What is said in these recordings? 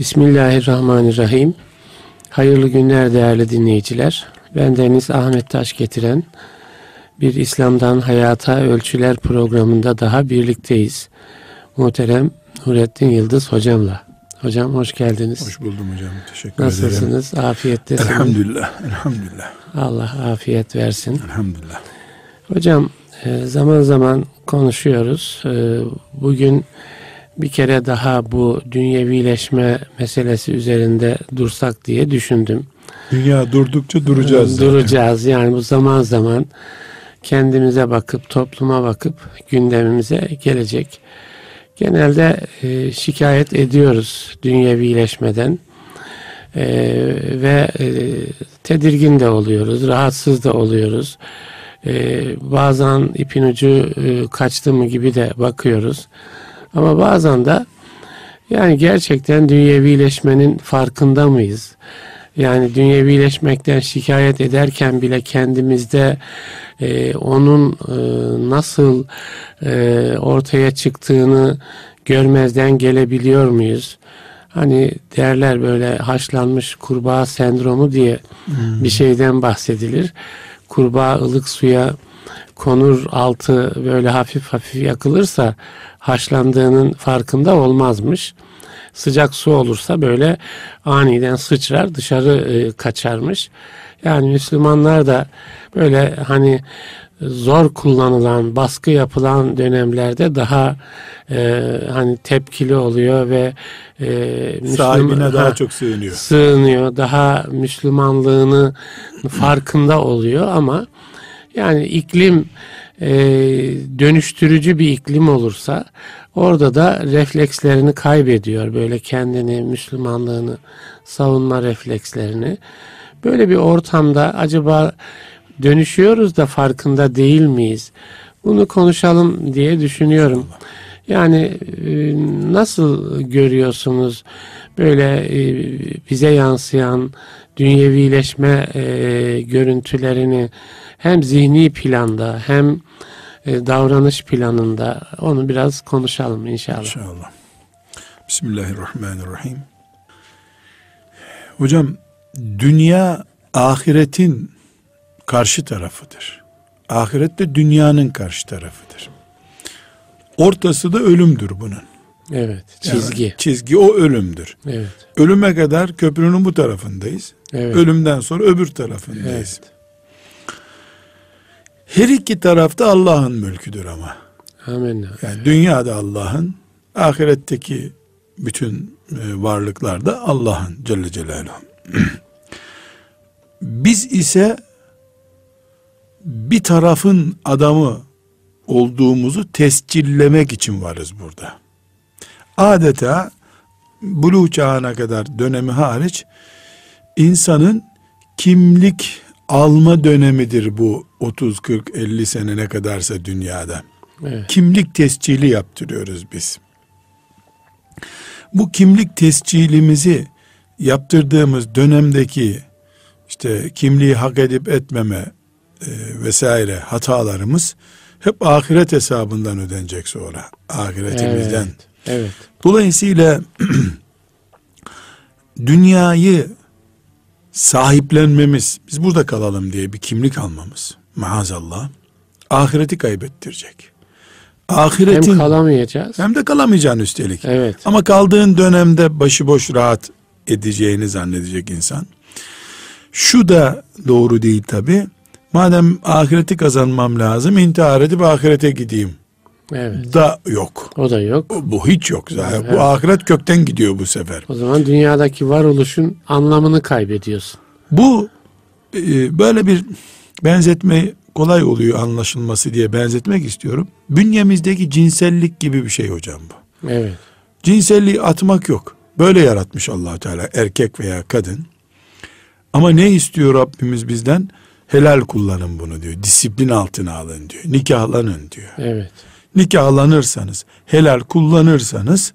Bismillahirrahmanirrahim. Hayırlı günler değerli dinleyiciler. Ben Deniz Ahmet Taş getiren bir İslam'dan Hayata Ölçüler programında daha birlikteyiz. Muhterem Nurettin Yıldız hocamla. Hocam hoş geldiniz. Hoş buldum hocam. Teşekkür Nasılsınız? ederim. Nasılsınız? Afiyettesiniz. Elhamdülillah. Elhamdülillah. Allah afiyet versin. Elhamdülillah. Hocam e, zaman zaman konuşuyoruz. E, bugün bir kere daha bu dünyevileşme meselesi üzerinde dursak diye düşündüm. Dünya durdukça duracağız zaten. Duracağız. Yani bu zaman zaman kendimize bakıp, topluma bakıp gündemimize gelecek. Genelde e, şikayet ediyoruz dünyevileşmeden. E, ve e, tedirgin de oluyoruz, rahatsız da oluyoruz. E, bazen ipin ucu e, kaçtı mı gibi de bakıyoruz. Ama bazen de yani gerçekten dünyevileşmenin farkında mıyız? Yani dünyevileşmekten şikayet ederken bile kendimizde e, onun e, nasıl e, ortaya çıktığını görmezden gelebiliyor muyuz? Hani derler böyle haşlanmış kurbağa sendromu diye Hmm. bir şeyden bahsedilir. Kurbağa ılık suya konur altı böyle hafif hafif yakılırsa haşlandığının farkında olmazmış. Sıcak su olursa böyle aniden sıçrar dışarı e, kaçarmış. Yani Müslümanlar da böyle hani zor kullanılan, baskı yapılan dönemlerde daha e, hani tepkili oluyor ve e, Müslüman- Sahibine daha Ha, çok sığınıyor. sığınıyor, daha Müslümanlığını farkında oluyor ama yani iklim e, dönüştürücü bir iklim olursa orada da reflekslerini kaybediyor. Böyle kendini, Müslümanlığını savunma reflekslerini. Böyle bir ortamda acaba dönüşüyoruz da farkında değil miyiz? Bunu konuşalım diye düşünüyorum. Yani e, nasıl görüyorsunuz böyle e, bize yansıyan dünyevileşme e, görüntülerini hem zihni planda hem e, davranış planında onu biraz konuşalım inşallah. İnşallah. Bismillahirrahmanirrahim. Hocam dünya ahiretin karşı tarafıdır. Ahiret de dünyanın karşı tarafıdır. Ortası da ölümdür bunun. Evet, Yani çizgi. çizgi o ölümdür. Evet. Ölüme kadar köprünün bu tarafındayız. Evet. Ölümden sonra öbür tarafındayız. Evet. Her iki tarafta Allah'ın mülküdür ama. Amin. Yani dünyada Allah'ın, ahiretteki bütün e, varlıklar da Allah'ın Celle Celaluhu. Biz ise bir tarafın adamı olduğumuzu tescillemek için varız burada. Adeta buluğ çağına kadar dönemi hariç insanın kimlik alma dönemidir bu 30 40 50 sene ne kadarsa dünyada Evet. kimlik tescili yaptırıyoruz biz. Bu kimlik tescilimizi yaptırdığımız dönemdeki işte kimliği hak edip etmeme e, vesaire hatalarımız hep ahiret hesabından ödenecek sonra. Ahiretimizden. Evet. Evet. Dolayısıyla dünyayı sahiplenmemiz, biz burada kalalım diye bir kimlik almamız maazallah ahireti kaybettirecek. Hem Ahiretin hem, kalamayacağız. de kalamayacaksın üstelik. Evet. Ama kaldığın dönemde başıboş rahat edeceğini zannedecek insan. Şu da doğru değil tabi. Madem ahireti kazanmam lazım intihar edip ahirete gideyim. Evet. Da yok. O da yok. Bu hiç yok zaten. Evet. Bu ahiret kökten gidiyor bu sefer. O zaman dünyadaki varoluşun anlamını kaybediyorsun. Bu e, böyle bir benzetme kolay oluyor anlaşılması diye benzetmek istiyorum. Bünyemizdeki cinsellik gibi bir şey hocam bu. Evet. Cinselliği atmak yok. Böyle yaratmış allah Teala erkek veya kadın. Ama ne istiyor Rabbimiz bizden? Helal kullanın bunu diyor. Disiplin altına alın diyor. Nikahlanın diyor. Evet. Nikahlanırsanız, helal kullanırsanız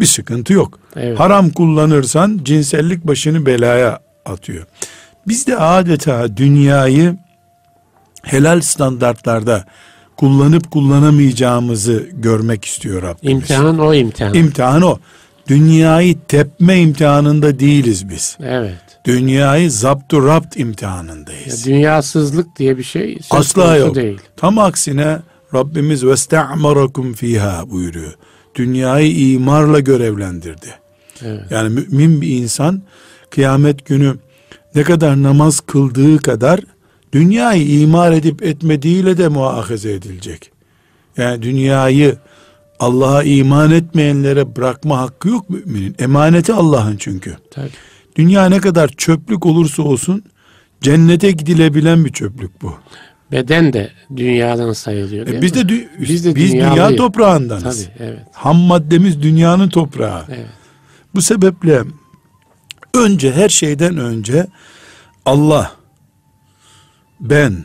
bir sıkıntı yok. Evet. Haram kullanırsan cinsellik başını belaya atıyor. Biz de adeta dünyayı helal standartlarda kullanıp kullanamayacağımızı görmek istiyor Rabbimiz. İmtihan o imtihan. İmtihan o. Dünyayı tepme imtihanında değiliz biz. Evet. Dünyayı zaptu rapt Ya imtihanındayız. dünyasızlık diye bir şey söz Asla yok. değil. Tam aksine Rabbimiz vesta'marakum fiha buyuruyor. Dünyayı imarla görevlendirdi. Evet. Yani mümin bir insan kıyamet günü ne kadar namaz kıldığı kadar dünyayı imar edip etmediğiyle de muahaze edilecek. Yani dünyayı Allah'a iman etmeyenlere bırakma hakkı yok müminin. Emaneti Allah'ın çünkü. Tabii. Dünya ne kadar çöplük olursa olsun cennete gidilebilen bir çöplük bu. Beden de dünyadan sayılıyor. E biz de dü- Biz de biz dünya toprağındanız. Tabii evet. Ham maddemiz dünyanın toprağı. Evet. Bu sebeple önce her şeyden önce Allah, ben,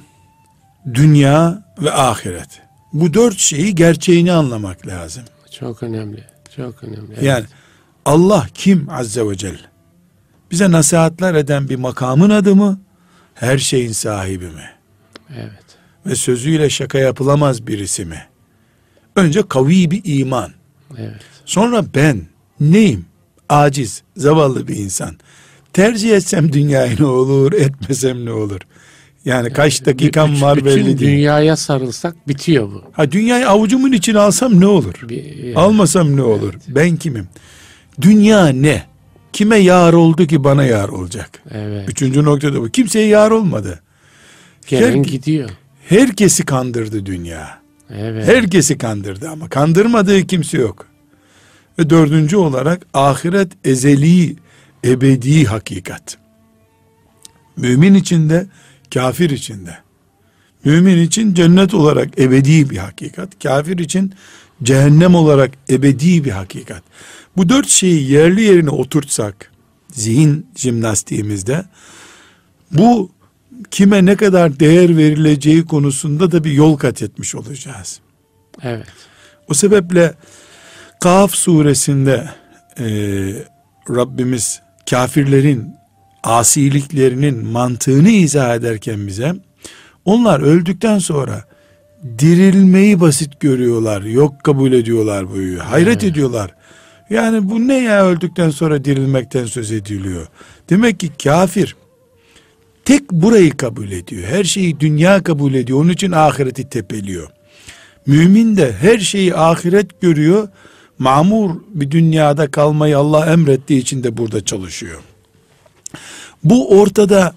dünya ve ahiret. Bu dört şeyi gerçeğini anlamak lazım. Çok önemli. Çok önemli. Evet. Yani Allah kim azze ve celle? Bize nasihatler eden bir makamın adı mı? Her şeyin sahibi mi? Evet. Ve sözüyle şaka yapılamaz birisi mi? Önce kavi bir iman. Evet. Sonra ben neyim? Aciz, zavallı bir insan. Tercih etsem dünyayı ne olur, etmesem ne olur? Yani kaç dakikam Bütün- var bütün belli değil. dünyaya sarılsak bitiyor bu. Ha dünyayı avucumun içine alsam ne olur? Bir, yani, Almasam ne olur? Ben kimim? Dünya ne? Kime yar oldu ki bana yar olacak? Evet. Üçüncü noktada bu. Kimseye yar olmadı. Gelen her- gidiyor. Herkesi kandırdı dünya. Evet. Herkesi kandırdı ama kandırmadığı kimse yok. Ve dördüncü olarak ahiret ezeli, ebedi hakikat. Mümin içinde, kafir içinde. Mümin için cennet olarak ebedi bir hakikat. Kafir için cehennem olarak ebedi bir hakikat. Bu dört şeyi yerli yerine oturtsak, zihin jimnastiğimizde, bu kime ne kadar değer verileceği konusunda da bir yol kat etmiş olacağız. Evet. O sebeple Kaf suresinde e, Rabbimiz kafirlerin asiliklerinin mantığını izah ederken bize onlar öldükten sonra dirilmeyi basit görüyorlar. Yok kabul ediyorlar bu. Hayret Evet. ediyorlar. Yani bu ne ya öldükten sonra dirilmekten söz ediliyor. Demek ki kafir tek burayı kabul ediyor. Her şeyi dünya kabul ediyor. Onun için ahireti tepeliyor. Mümin de her şeyi ahiret görüyor. Mamur bir dünyada kalmayı Allah emrettiği için de burada çalışıyor. Bu ortada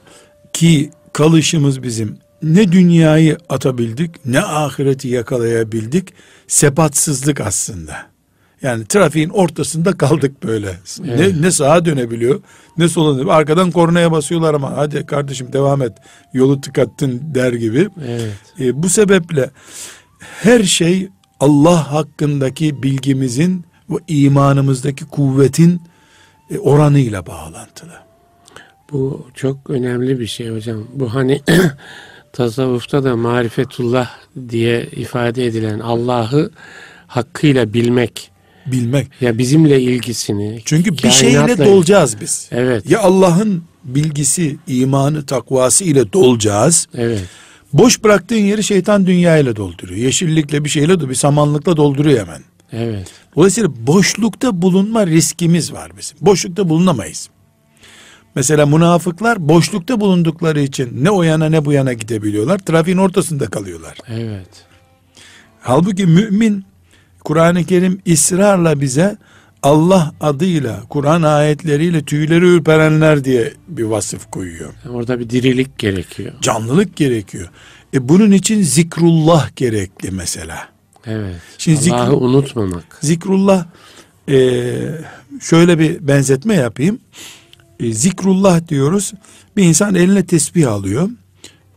ki kalışımız bizim ne dünyayı atabildik ne ahireti yakalayabildik sepatsızlık aslında. Yani trafiğin ortasında kaldık böyle. Evet. Ne, ne sağa dönebiliyor ne sola dönebiliyor. Arkadan kornaya basıyorlar ama hadi kardeşim devam et yolu tıkattın der gibi. Evet. E, bu sebeple her şey Allah hakkındaki bilgimizin ve imanımızdaki kuvvetin e, oranıyla bağlantılı. Bu çok önemli bir şey hocam. Bu hani tasavvufta da marifetullah diye ifade edilen Allah'ı hakkıyla bilmek Bilmek. ya bizimle ilgisini Çünkü bir şeyle dolacağız biz. Evet. Ya Allah'ın bilgisi, imanı, takvası ile dolacağız. Evet. Boş bıraktığın yeri şeytan dünya ile dolduruyor. Yeşillikle bir şeyle, bir samanlıkla dolduruyor hemen. Evet. Dolayısıyla boşlukta bulunma riskimiz var bizim. Boşlukta bulunamayız. Mesela münafıklar boşlukta bulundukları için ne o yana ne bu yana gidebiliyorlar. Trafiğin ortasında kalıyorlar. Evet. Halbuki mümin Kur'an-ı Kerim ısrarla bize Allah adıyla, Kur'an ayetleriyle tüyleri ürperenler diye bir vasıf koyuyor. Orada bir dirilik gerekiyor. Canlılık gerekiyor. E bunun için zikrullah gerekli mesela. Evet. Şimdi Allah'ı zikr- unutmamak. Zikrullah e, şöyle bir benzetme yapayım. E, zikrullah diyoruz. Bir insan eline tesbih alıyor.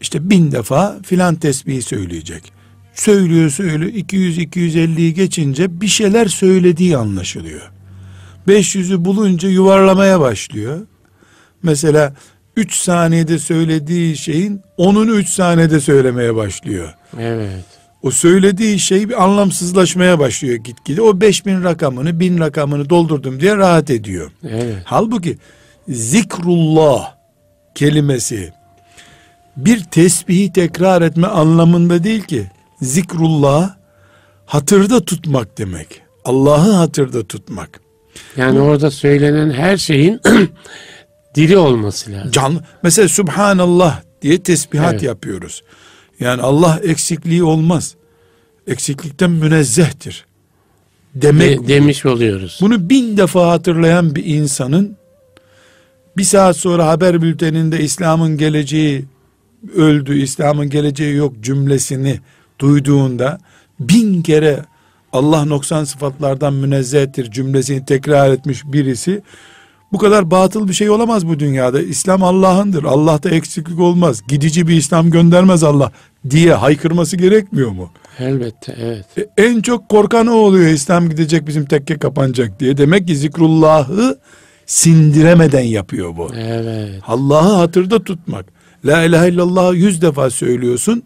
İşte bin defa filan tesbihi söyleyecek. Söylüyor söylüyor 200-250'yi geçince bir şeyler söylediği anlaşılıyor. 500'ü bulunca yuvarlamaya başlıyor. Mesela 3 saniyede söylediği şeyin 10'unu 3 saniyede söylemeye başlıyor. Evet. O söylediği şey bir anlamsızlaşmaya başlıyor gitgide. O 5000 rakamını, 1000 rakamını doldurdum diye rahat ediyor. Evet. Halbuki zikrullah kelimesi bir tesbihi tekrar etme anlamında değil ki. Zikrullah hatırda tutmak demek. Allah'ı hatırda tutmak. Yani orada söylenen her şeyin dili olması lazım. Canlı. Mesela Subhanallah diye tesbihat Evet. yapıyoruz. Yani Allah eksikliği olmaz. Eksiklikten münezzehtir. Demek De- demiş oluyoruz. Bunu bin defa hatırlayan bir insanın bir saat sonra haber bülteninde İslam'ın geleceği öldü, İslam'ın geleceği yok cümlesini duyduğunda bin kere Allah noksan sıfatlardan münezzehtir cümlesini tekrar etmiş birisi bu kadar batıl bir şey olamaz bu dünyada. İslam Allah'ındır. Allah'ta eksiklik olmaz. Gidici bir İslam göndermez Allah diye haykırması gerekmiyor mu? Elbette evet. E, en çok korkan o oluyor. İslam gidecek bizim tekke kapanacak diye. Demek ki zikrullahı sindiremeden yapıyor bu. Evet. Allah'ı hatırda tutmak. La ilahe illallah yüz defa söylüyorsun.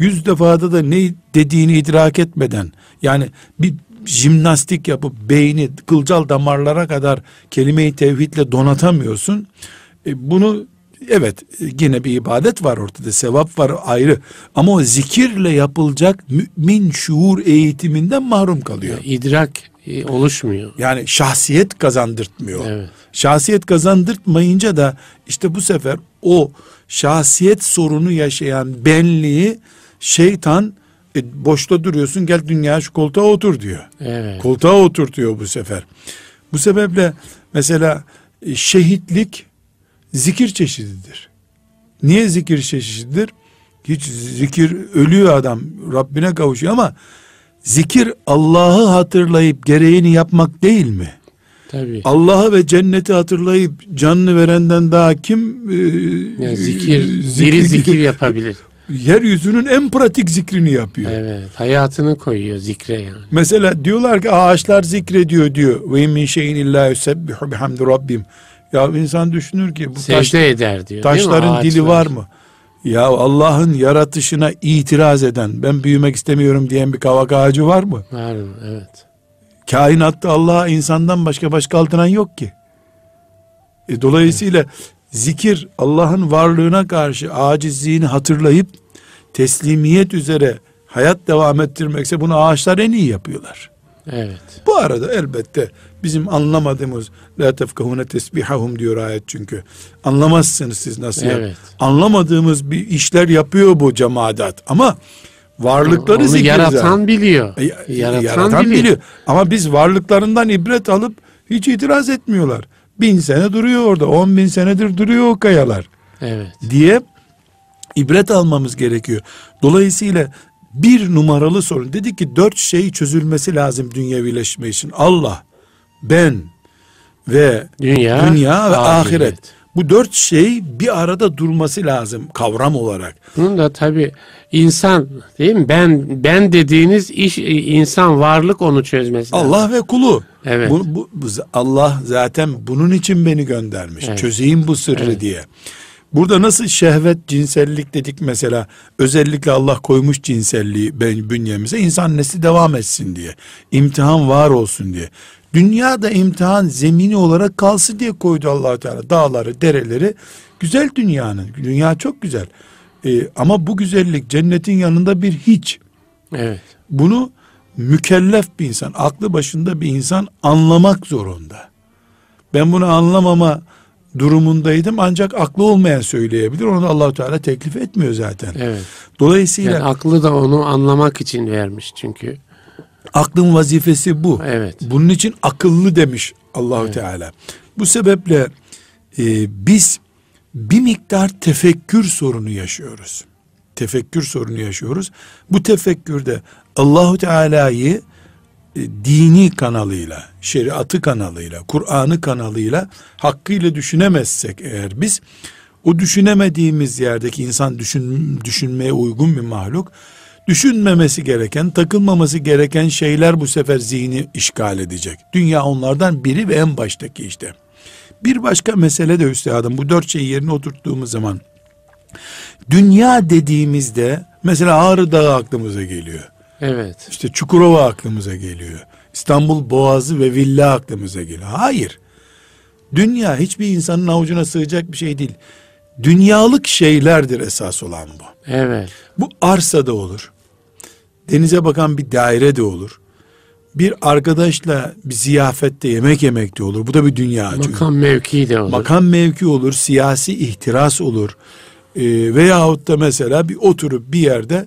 Yüz defada da ne dediğini idrak etmeden yani bir jimnastik yapıp beyni kılcal damarlara kadar kelime-i tevhidle donatamıyorsun. E, bunu evet yine bir ibadet var ortada sevap var ayrı ama o zikirle yapılacak mümin şuur eğitiminden mahrum kalıyor. İdrak e, oluşmuyor. Yani şahsiyet kazandırtmıyor. Evet. Şahsiyet kazandırtmayınca da işte bu sefer o şahsiyet sorunu yaşayan benliği şeytan e, boşta duruyorsun gel dünya şu koltuğa otur diyor. Evet. Koltuğa oturtuyor bu sefer. Bu sebeple mesela e, şehitlik zikir çeşididir. Niye zikir çeşididir? Hiç zikir ölüyor adam Rabbine kavuşuyor ama zikir Allah'ı hatırlayıp gereğini yapmak değil mi? Tabii. Allah'ı ve cenneti hatırlayıp canını verenden daha kim e, Yani zikir, diri zikir yapabilir. Yeryüzünün en pratik zikrini yapıyor. Evet. Hayatını koyuyor zikre yani. Mesela diyorlar ki ağaçlar zikrediyor diyor. Ve min şeyin illa yusebbihu bihamdi rabbim. Ya insan düşünür ki bu taş, Secde eder diyor. taşların dili var mı? Ya Allah'ın yaratışına itiraz eden, ben büyümek istemiyorum diyen bir kavak ağacı var mı? Var mı? Evet. Kainatta Allah'a insandan başka baş kaldıran yok ki. E, dolayısıyla zikir Allah'ın varlığına karşı acizliğini hatırlayıp teslimiyet üzere hayat devam ettirmekse bunu ağaçlar en iyi yapıyorlar. Evet. Bu arada elbette bizim anlamadığımız la tefkahune tesbihahum diyor ayet çünkü. Anlamazsınız siz nasıl yap- Evet. Anlamadığımız bir işler yapıyor bu cemaat ama varlıkları Onu yaratan biliyor. E, yaratan, yaratan biliyor. biliyor. Ama biz varlıklarından ibret alıp hiç itiraz etmiyorlar. Bin sene duruyor orada. On bin senedir duruyor o kayalar. Evet. Diye ibret almamız gerekiyor. Dolayısıyla bir numaralı sorun. Dedik ki dört şey çözülmesi lazım dünyevileşme için. Allah, ben ve Dünya, dünya ve ahiret. ahiret. Bu dört şey bir arada durması lazım kavram olarak. Bunun da tabi insan değil mi? Ben ben dediğiniz iş insan varlık onu çözmesi lazım. Allah ve kulu. Evet. Bu, bu- Allah zaten bunun için beni göndermiş. Evet. Çözeyim bu sırrı Evet. diye. Burada nasıl şehvet, cinsellik dedik mesela. Özellikle Allah koymuş cinselliği ben- bünyemize. insan nesli devam etsin diye. İmtihan var olsun diye. Dünyada imtihan zemini olarak kalsın diye koydu allah Teala. Dağları, dereleri. Güzel dünyanın. Dünya çok güzel. Ee, ama bu güzellik cennetin yanında bir hiç. Evet. Bunu mükellef bir insan, aklı başında bir insan anlamak zorunda. Ben bunu anlamama durumundaydım ancak aklı olmayan söyleyebilir. Onu Allahu Teala teklif etmiyor zaten. Evet. Dolayısıyla Yani aklı da onu anlamak için vermiş çünkü. aklın vazifesi bu. Evet. Bunun için akıllı demiş Allahu Teala. Bu sebeple e, biz bir miktar tefekkür sorunu yaşıyoruz. Tefekkür sorunu yaşıyoruz. Bu tefekkürde Allahu Teala'yı e, dini kanalıyla, şeriatı kanalıyla, Kur'an'ı kanalıyla hakkıyla düşünemezsek eğer biz o düşünemediğimiz yerdeki insan düşün, düşünmeye uygun bir mahluk düşünmemesi gereken, takılmaması gereken şeyler bu sefer zihni işgal edecek. Dünya onlardan biri ve en baştaki işte. Bir başka mesele de üstadım bu dört şeyi yerine oturttuğumuz zaman dünya dediğimizde mesela Ağrı Dağı aklımıza geliyor. Evet. İşte Çukurova aklımıza geliyor. İstanbul Boğazı ve villa aklımıza geliyor. Hayır. Dünya hiçbir insanın avucuna sığacak bir şey değil. Dünyalık şeylerdir esas olan bu. Evet. Bu arsa da olur. Denize bakan bir daire de olur. bir arkadaşla bir ziyafette yemek yemek de olur. Bu da bir dünya. çünkü. Makam mevki de olur. Makam mevki olur, siyasi ihtiras olur. Ee, veyahut da mesela bir oturup bir yerde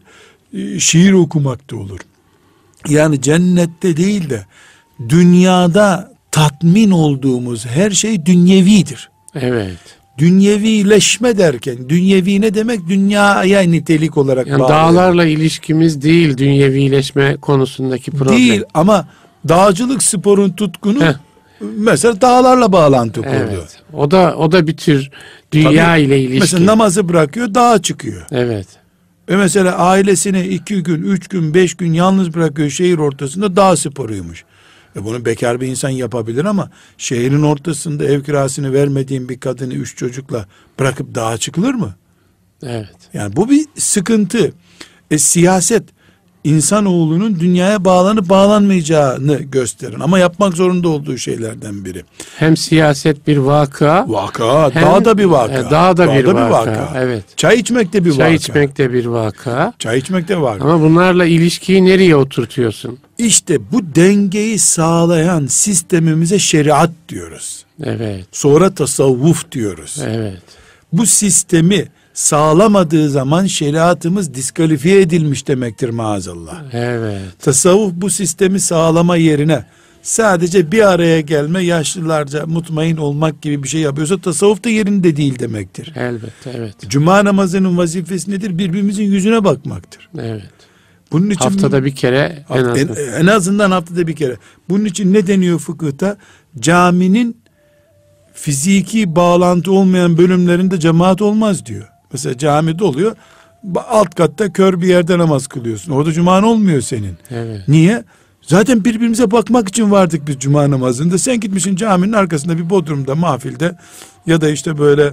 şiir okumak da olur. Yani cennette değil de dünyada tatmin olduğumuz her şey dünyevidir. Evet. Dünyevileşme derken dünyevi ne demek? Dünyaya nitelik olarak Yani bağlı. dağlarla ilişkimiz değil dünyevileşme konusundaki problem. değil ama dağcılık sporun tutkunu Heh. mesela dağlarla bağlantı kurdu. Evet. O da o da bir tür dünya Tabii, ile ilişki. Mesela namazı bırakıyor dağa çıkıyor. Evet. Ve mesela ailesini iki gün, üç gün, beş gün yalnız bırakıyor şehir ortasında dağ sporuymuş. E bunu bekar bir insan yapabilir ama şehrin ortasında ev kirasını vermediğin bir kadını üç çocukla bırakıp dağa çıkılır mı? Evet. Yani bu bir sıkıntı. E siyaset insanoğlunun dünyaya bağlanıp bağlanmayacağını gösterin ama yapmak zorunda olduğu şeylerden biri. Hem siyaset bir vaka. Vaka, hem- dağda bir vaka. E, dağda bir vaka, evet. Çay içmek de bir Çay vaka. içmek de bir vaka. Çay içmek de vaka. Ama bunlarla ilişkiyi nereye oturtuyorsun? İşte bu dengeyi sağlayan sistemimize şeriat diyoruz. Evet. Sonra tasavvuf diyoruz. Evet. Bu sistemi sağlamadığı zaman şeriatımız diskalifiye edilmiş demektir maazallah. Evet. Tasavvuf bu sistemi sağlama yerine sadece bir araya gelme yaşlılarca mutmain olmak gibi bir şey yapıyorsa tasavvuf da yerinde değil demektir. Elbette. Evet. Cuma namazının vazifesi nedir? Birbirimizin yüzüne bakmaktır. Evet. Bunun için Haftada bir kere en en, en azından haftada bir kere. Bunun için ne deniyor fıkıhta? Caminin fiziki bağlantı olmayan bölümlerinde cemaat olmaz diyor. Mesela camide oluyor. Alt katta kör bir yerde namaz kılıyorsun. Orada cuman olmuyor senin. Evet. Niye? Zaten birbirimize bakmak için vardık biz cuma namazında. Sen gitmişsin caminin arkasında bir bodrumda, mahfilde ya da işte böyle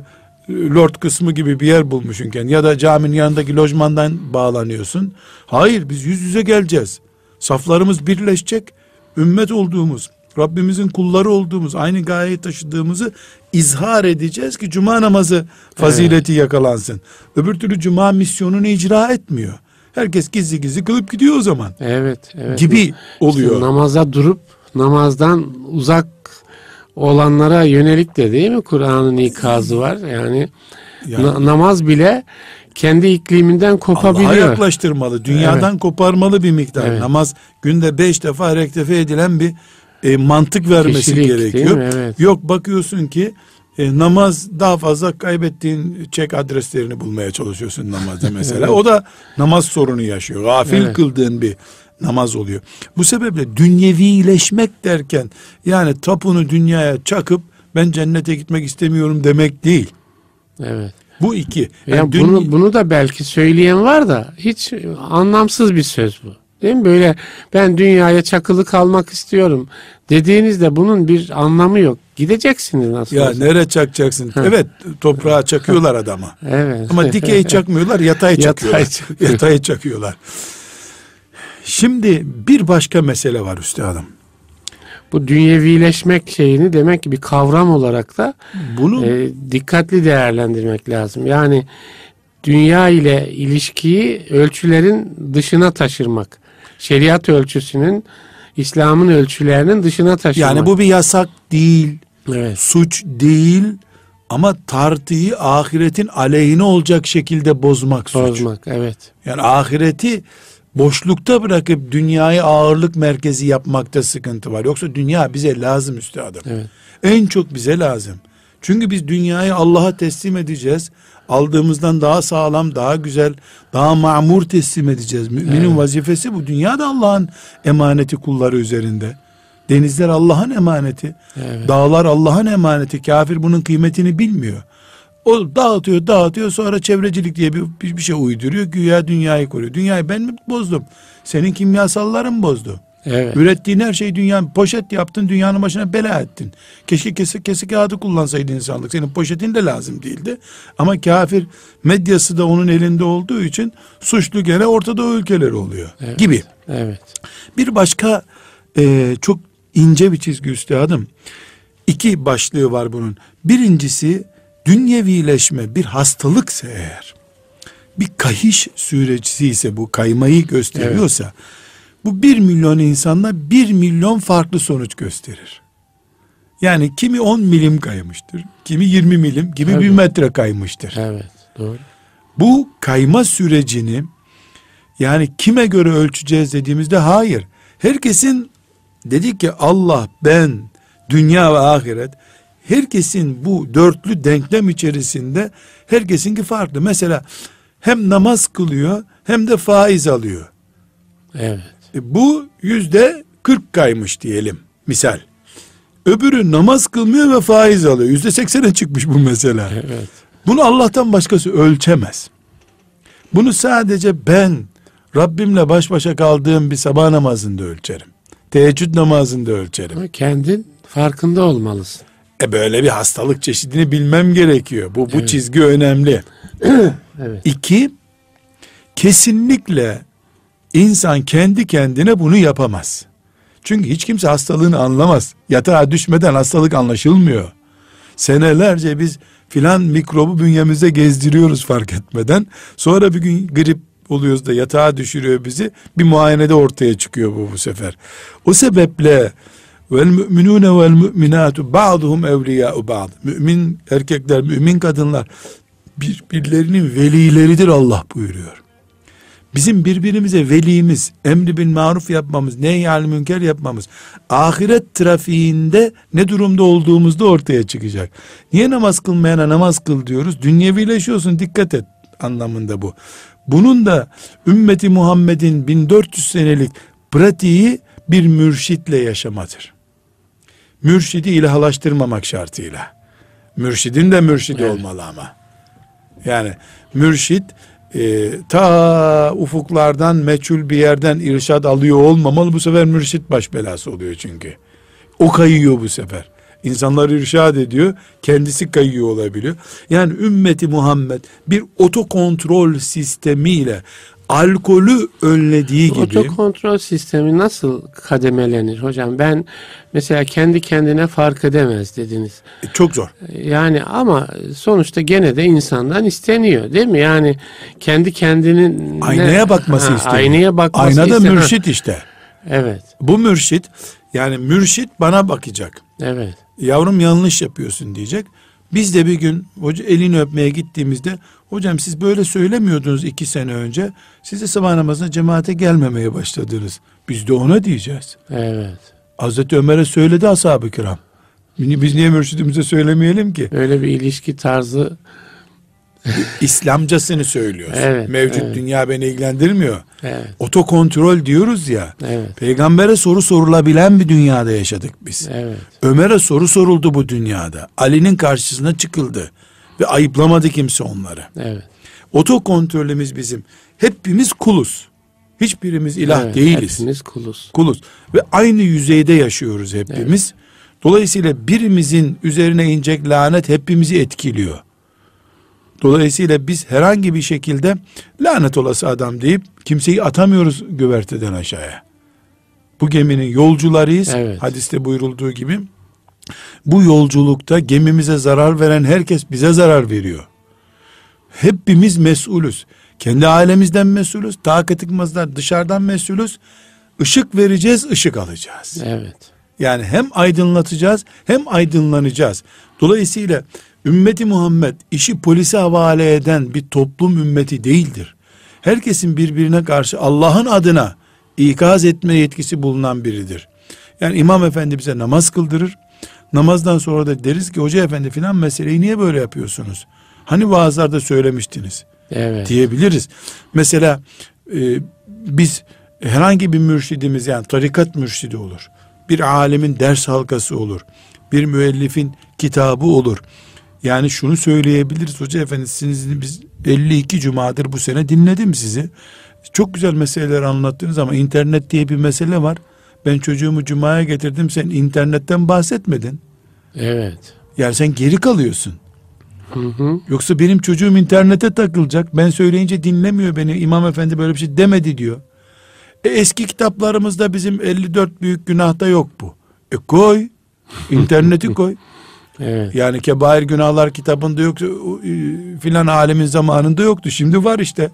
e, lord kısmı gibi bir yer bulmuşunken ya da caminin yanındaki lojmandan bağlanıyorsun. Hayır biz yüz yüze geleceğiz. Saflarımız birleşecek. Ümmet olduğumuz, Rabbimizin kulları olduğumuz, aynı gayeyi taşıdığımızı izhar edeceğiz ki cuma namazı fazileti yakalansın. Öbür türlü cuma misyonunu icra etmiyor. Herkes gizli gizli kılıp gidiyor o zaman Evet. Evet. gibi İşte oluyor. namaza durup namazdan uzak olanlara yönelik de değil mi Kur'an'ın ikazı var. Yani, Yani na- namaz bile kendi ikliminden Allah'a kopabiliyor. yaklaştırmalı, dünyadan koparmalı bir miktar. Evet. Namaz günde beş defa rektefe edilen bir e, mantık vermesi Kişilik, gerekiyor. Evet. Yok bakıyorsun ki e, namaz daha fazla kaybettiğin çek adreslerini bulmaya çalışıyorsun namazda mesela. O da namaz sorunu yaşıyor. Gafil Evet. kıldığın bir namaz oluyor. Bu sebeple dünyevileşmek derken yani tapunu dünyaya çakıp ben cennete gitmek istemiyorum demek değil. Evet. Bu iki. Ya Yani dün- bunu bunu da belki söyleyen var da hiç anlamsız bir söz bu. Değil mi? Böyle ben dünyaya çakılı kalmak istiyorum dediğinizde bunun bir anlamı yok. Gideceksiniz nasıl Ya olsa. nereye çakacaksın? Evet toprağa çakıyorlar adama. Evet. Ama dikey çakmıyorlar yatay Yatay çakıyorlar. çakıyor. Yatay çakıyorlar. Şimdi bir başka mesele var üstadım. Bu dünyevileşmek şeyini demek ki bir kavram olarak da Bunu e, dikkatli değerlendirmek lazım. Yani dünya ile ilişkiyi ölçülerin dışına taşırmak. Şeriat ölçüsünün İslam'ın ölçülerinin dışına taşırmak. yani bu bir yasak değil, evet. suç değil ama tartıyı ahiretin aleyhine olacak şekilde bozmak suç. Bozmak evet. Yani ahireti boşlukta bırakıp dünyayı ağırlık merkezi yapmakta sıkıntı var. Yoksa dünya bize lazım üstadım. Evet. En çok bize lazım. Çünkü biz dünyayı Allah'a teslim edeceğiz. Aldığımızdan daha sağlam, daha güzel, daha mamur teslim edeceğiz. Müminin Evet. vazifesi bu. Dünya da Allah'ın emaneti kulları üzerinde. Denizler Allah'ın emaneti. Evet. Dağlar Allah'ın emaneti. Kafir bunun kıymetini bilmiyor. O dağıtıyor, dağıtıyor sonra çevrecilik diye bir, bir, bir şey uyduruyor. Güya dünyayı koruyor. Dünyayı ben mi bozdum? Senin kimyasalların bozdu. Evet. Ürettiğin her şeyi dünyanın poşet yaptın dünyanın başına bela ettin. Keşke kesik kesik kağıdı kullansaydı insanlık. Senin poşetin de lazım değildi. Ama kafir medyası da onun elinde olduğu için suçlu gene ortada ülkeler oluyor Evet. gibi. Evet. Bir başka e, çok ince bir çizgi üstadım. İki başlığı var bunun. Birincisi dünyevileşme bir hastalıksa eğer bir kahiş süreci ise bu kaymayı gösteriyorsa Bu bir milyon insanla bir milyon farklı sonuç gösterir. Yani kimi 10 milim kaymıştır, kimi 20 milim, kimi bir metre kaymıştır. Evet. Doğru. Bu kayma sürecini yani kime göre ölçeceğiz dediğimizde hayır. Herkesin dedik ki Allah, ben, dünya ve ahiret herkesin bu dörtlü denklem içerisinde herkesinki farklı. Mesela hem namaz kılıyor hem de faiz alıyor. Evet. E, bu yüzde 40 kaymış diyelim misal. Öbürü namaz kılmıyor ve faiz alıyor. Yüzde seksene çıkmış bu mesela. Evet. Bunu Allah'tan başkası ölçemez. Bunu sadece ben Rabbimle baş başa kaldığım bir sabah namazında ölçerim. Teheccüd namazında ölçerim. Ama kendin farkında olmalısın. E böyle bir hastalık çeşidini bilmem gerekiyor. Bu bu Evet. çizgi önemli. Evet. İki, kesinlikle insan kendi kendine bunu yapamaz. Çünkü hiç kimse hastalığını anlamaz. Yatağa düşmeden hastalık anlaşılmıyor. Senelerce biz filan mikrobu bünyemizde gezdiriyoruz fark etmeden. Sonra bir gün grip oluyoruz da yatağa düşürüyor bizi. Bir muayenede ortaya çıkıyor bu bu sefer. O sebeple vel müminune vel müminatu ba'duhum evliya'u ba'd. Mümin erkekler, mümin kadınlar birbirlerinin velileridir Allah buyuruyor. Bizim birbirimize velimiz, emri bil maruf yapmamız, nehyal münker yapmamız, ahiret trafiğinde ne durumda olduğumuzda ortaya çıkacak. Niye namaz kılmayana namaz kıl diyoruz? Dünyevileşiyorsun dikkat et anlamında bu. Bunun da ümmeti Muhammed'in 1400 senelik pratiği bir mürşitle yaşamadır. Mürşidi ilahlaştırmamak şartıyla. Mürşidin de mürşidi Evet. olmalı ama. Yani mürşit e, ta ufuklardan meçhul bir yerden irşad alıyor olmamalı. Bu sefer mürşit baş belası oluyor çünkü. O kayıyor bu sefer. İnsanları irşad ediyor. Kendisi kayıyor olabiliyor. Yani ümmeti Muhammed bir otokontrol sistemiyle alkolü önlediği gibi Otokontrol sistemi nasıl kademelenir hocam? Ben mesela kendi kendine fark edemez dediniz. e, çok zor. Yani ama sonuçta gene de insandan isteniyor değil mi? Yani kendi kendinin Aynaya bakması Ha, istiyor. Aynaya bakması Aynada isteniyor. mürşit işte. Evet. Bu mürşit yani mürşit bana bakacak. Evet. Yavrum yanlış yapıyorsun diyecek. Biz de bir gün hoca elini öpmeye gittiğimizde hocam siz böyle söylemiyordunuz iki sene önce. Siz de sabah namazına cemaate gelmemeye başladınız. Biz de ona diyeceğiz. Evet. Hazreti Ömer'e söyledi ashab-ı kiram. Biz niye mürşidimize söylemeyelim ki? Öyle bir ilişki tarzı İslamcasını söylüyoruz. Evet, Mevcut evet. dünya beni ilgilendirmiyor. evet. Otokontrol diyoruz ya. Evet. Peygambere soru sorulabilen bir dünyada yaşadık biz. Evet. Ömer'e soru soruldu bu dünyada. Ali'nin karşısına çıkıldı. Ve ayıplamadı kimse onları. Evet. Otokontrolümüz bizim. Hepimiz kuluz. Hiçbirimiz ilah evet. değiliz. Hepimiz kuluz. Kuluz. Ve aynı yüzeyde yaşıyoruz hepimiz. Dolayısıyla birimizin üzerine inecek lanet hepimizi etkiliyor. Dolayısıyla biz herhangi bir şekilde lanet olası adam deyip kimseyi atamıyoruz güverteden aşağıya. Bu geminin yolcularıyız. Evet. Hadiste buyurulduğu gibi. Bu yolculukta gemimize zarar veren herkes bize zarar veriyor. Hepimiz mesulüz. Kendi ailemizden mesulüz. Çıkmazlar dışarıdan mesulüz. Işık vereceğiz, ışık alacağız. Evet. Yani hem aydınlatacağız hem aydınlanacağız. Dolayısıyla ümmeti Muhammed işi polise havale eden bir toplum ümmeti değildir. Herkesin birbirine karşı Allah'ın adına ikaz etme yetkisi bulunan biridir. Yani imam efendi bize namaz kıldırır. Namazdan sonra da deriz ki hoca efendi filan meseleyi niye böyle yapıyorsunuz? Hani vaazlarda söylemiştiniz Evet. diyebiliriz. Mesela e, biz herhangi bir mürşidimiz yani tarikat mürşidi olur. Bir alemin ders halkası olur. Bir müellifin kitabı olur. Yani şunu söyleyebiliriz hoca efendi sizin biz 52 cumadır bu sene dinledim sizi. Çok güzel meseleler anlattınız ama internet diye bir mesele var. Ben çocuğumu cumaya getirdim sen internetten bahsetmedin. Evet. Yani sen geri kalıyorsun. Hı hı. Yoksa benim çocuğum internete takılacak. Ben söyleyince dinlemiyor beni. İmam efendi böyle bir şey demedi diyor. E eski kitaplarımızda bizim 54 büyük günahta yok bu. E koy. İnterneti koy. Evet. Yani kebair günahlar kitabında yoktu. e, Filan alemin zamanında yoktu. Şimdi var işte.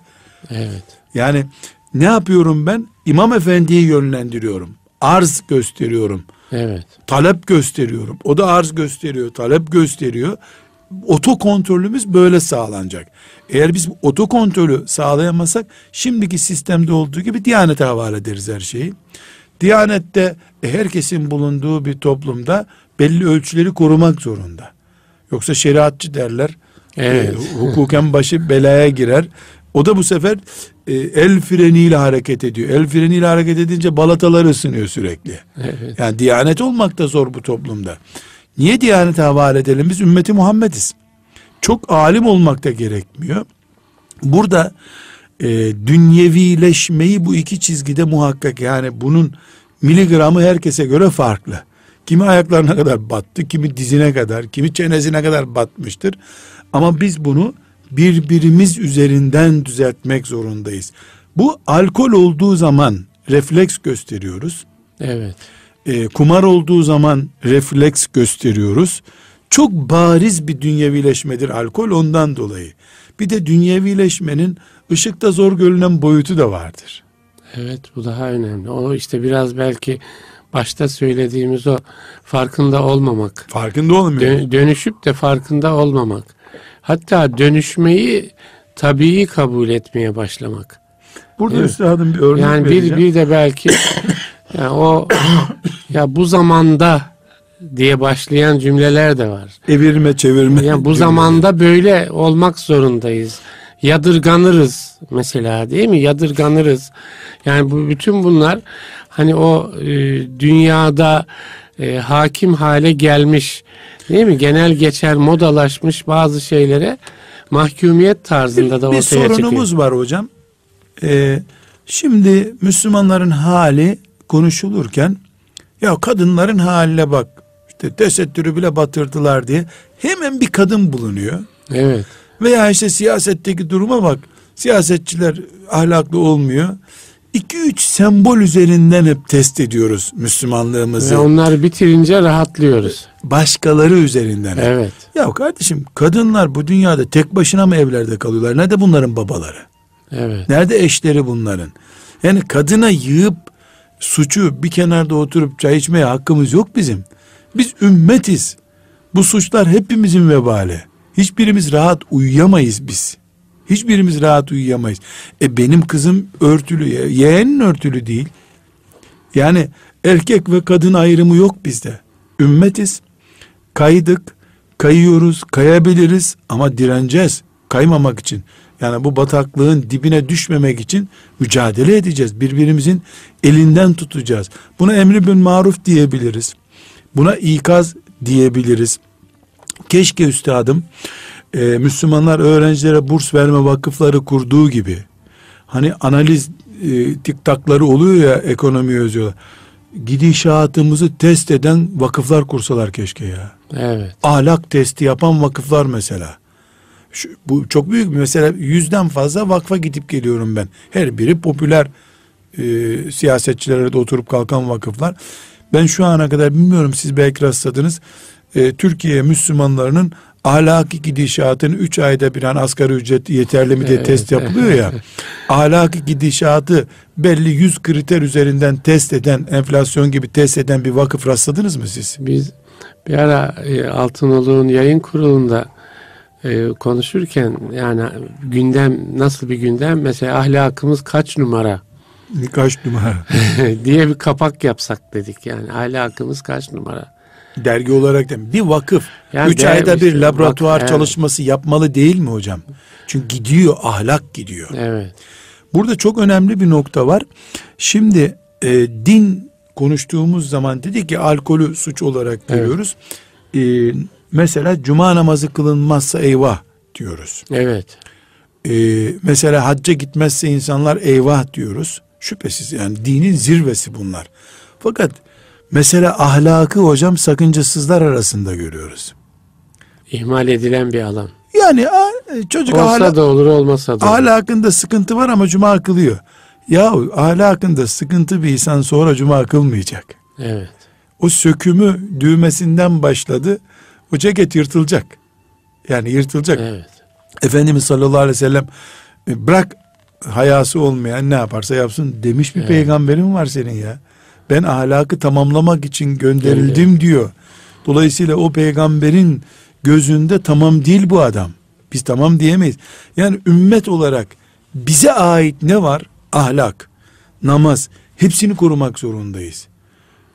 Evet. Yani ne yapıyorum ben? İmam efendiyi yönlendiriyorum. Arz gösteriyorum. Evet. Talep gösteriyorum. O da arz gösteriyor, talep gösteriyor. Oto kontrolümüz böyle sağlanacak. Eğer biz oto kontrolü sağlayamazsak şimdiki sistemde olduğu gibi Diyanet'e havale ederiz her şeyi. Diyanet'te herkesin bulunduğu bir toplumda belli ölçüleri korumak zorunda. Yoksa şeriatçı derler. Evet. E, hukuken başı belaya girer. O da bu sefer e, el freniyle hareket ediyor. El freniyle hareket edince balataları ısınıyor sürekli. Evet. Yani diyanet olmak da zor bu toplumda. Niye diyanete havale edelim? Biz ümmeti Muhammediz. Çok alim olmak da gerekmiyor. Burada e, dünyevileşmeyi bu iki çizgide muhakkak yani bunun miligramı herkese göre farklı. Kimi ayaklarına kadar battı, kimi dizine kadar, kimi çenesine kadar batmıştır. Ama biz bunu birbirimiz üzerinden düzeltmek zorundayız. Bu alkol olduğu zaman refleks gösteriyoruz. Evet. E, kumar olduğu zaman refleks gösteriyoruz. Çok bariz bir dünyevileşmedir alkol ondan dolayı. Bir de dünyevileşmenin ışıkta zor görünen boyutu da vardır. Evet bu daha önemli. O işte biraz belki başta söylediğimiz o farkında olmamak. Farkında olmuyor. Dö- dönüşüp de farkında olmamak. Hatta dönüşmeyi tabii kabul etmeye başlamak. Burada Evet. üstadım bir örnek yani vereceğim. bir bir de belki yani o ya bu zamanda diye başlayan cümleler de var. Evirme çevirme. Yani bu cümleleri. zamanda böyle olmak zorundayız. Yadırganırız mesela değil mi? Yadırganırız. Yani bu bütün bunlar hani o e, dünyada e, hakim hale gelmiş değil mi? Genel geçer modalaşmış bazı şeylere mahkumiyet tarzında da bir ortaya sorunumuz çıkıyor. var hocam. Ee, şimdi Müslümanların hali konuşulurken ya kadınların haline bak işte tesettürü bile batırdılar diye hemen bir kadın bulunuyor. Evet. Veya işte siyasetteki duruma bak siyasetçiler ahlaklı olmuyor. 2-3 sembol üzerinden hep test ediyoruz Müslümanlığımızı. Ve onları bitirince rahatlıyoruz. Başkaları üzerinden. Evet. Ya kardeşim kadınlar bu dünyada tek başına mı evlerde kalıyorlar? Nerede bunların babaları? Evet. Nerede eşleri bunların? Yani kadına yığıp suçu bir kenarda oturup çay içmeye hakkımız yok bizim. Biz ümmetiz. Bu suçlar hepimizin vebali. Hiçbirimiz rahat uyuyamayız biz. Hiçbirimiz rahat uyuyamayız. E benim kızım örtülü, ye- yeğenin örtülü değil. Yani erkek ve kadın ayrımı yok bizde. Ümmetiz. Kaydık, kayıyoruz, kayabiliriz ama direneceğiz. Kaymamak için. Yani bu bataklığın dibine düşmemek için mücadele edeceğiz. Birbirimizin elinden tutacağız. Buna emri bin maruf diyebiliriz. Buna ikaz diyebiliriz. Keşke üstadım e, Müslümanlar öğrencilere burs verme vakıfları kurduğu gibi hani analiz e, tiktakları oluyor ya ekonomi yazıyorlar. Gidişatımızı test eden vakıflar kursalar keşke ya. Evet. Ahlak testi yapan vakıflar mesela. Şu, bu çok büyük bir mesela yüzden fazla vakfa gidip geliyorum ben. Her biri popüler e, siyasetçilere de oturup kalkan vakıflar. Ben şu ana kadar bilmiyorum siz belki rastladınız. E, Türkiye Müslümanlarının ahlaki gidişatını 3 ayda bir an asgari ücret yeterli mi diye Evet. test yapılıyor ya. ahlaki gidişatı belli 100 kriter üzerinden test eden, enflasyon gibi test eden bir vakıf rastladınız mı siz? Biz bir ara e, Altınoluk'un yayın kurulunda e, konuşurken yani gündem nasıl bir gündem mesela ahlakımız kaç numara Kaç numara? diye bir kapak yapsak dedik yani ahlakımız kaç numara. Dergi olarak da bir vakıf Yani 3 değer- ayda bir işte laboratuvar evet. çalışması yapmalı değil mi hocam? Çünkü gidiyor ahlak gidiyor. Evet. Burada çok önemli bir nokta var. Şimdi e, din konuştuğumuz zaman dedik ki alkolü suç olarak Evet. görüyoruz. E, mesela cuma namazı kılınmazsa eyvah diyoruz. Evet. E, mesela hacca gitmezse insanlar eyvah diyoruz. Şüphesiz yani dinin zirvesi bunlar. Fakat mesela ahlakı hocam sakıncasızlar arasında görüyoruz. İhmal edilen bir alan. Yani çocuk Olsa ahlak, da olur olmasa da ahlakında sıkıntı var ama cuma kılıyor. Yahu ahlakında sıkıntı bir insan sonra cuma kılmayacak. Evet. O sökümü düğmesinden başladı. O ceket yırtılacak. Yani yırtılacak. Evet. Efendimiz sallallahu aleyhi ve sellem e, bırak hayası olmayan ne yaparsa yapsın demiş bir Evet. peygamberin var senin ya. Ben ahlakı tamamlamak için gönderildim diyor. Dolayısıyla o peygamberin gözünde tamam değil bu adam. Biz tamam diyemeyiz. Yani ümmet olarak bize ait ne var? Ahlak, namaz hepsini korumak zorundayız.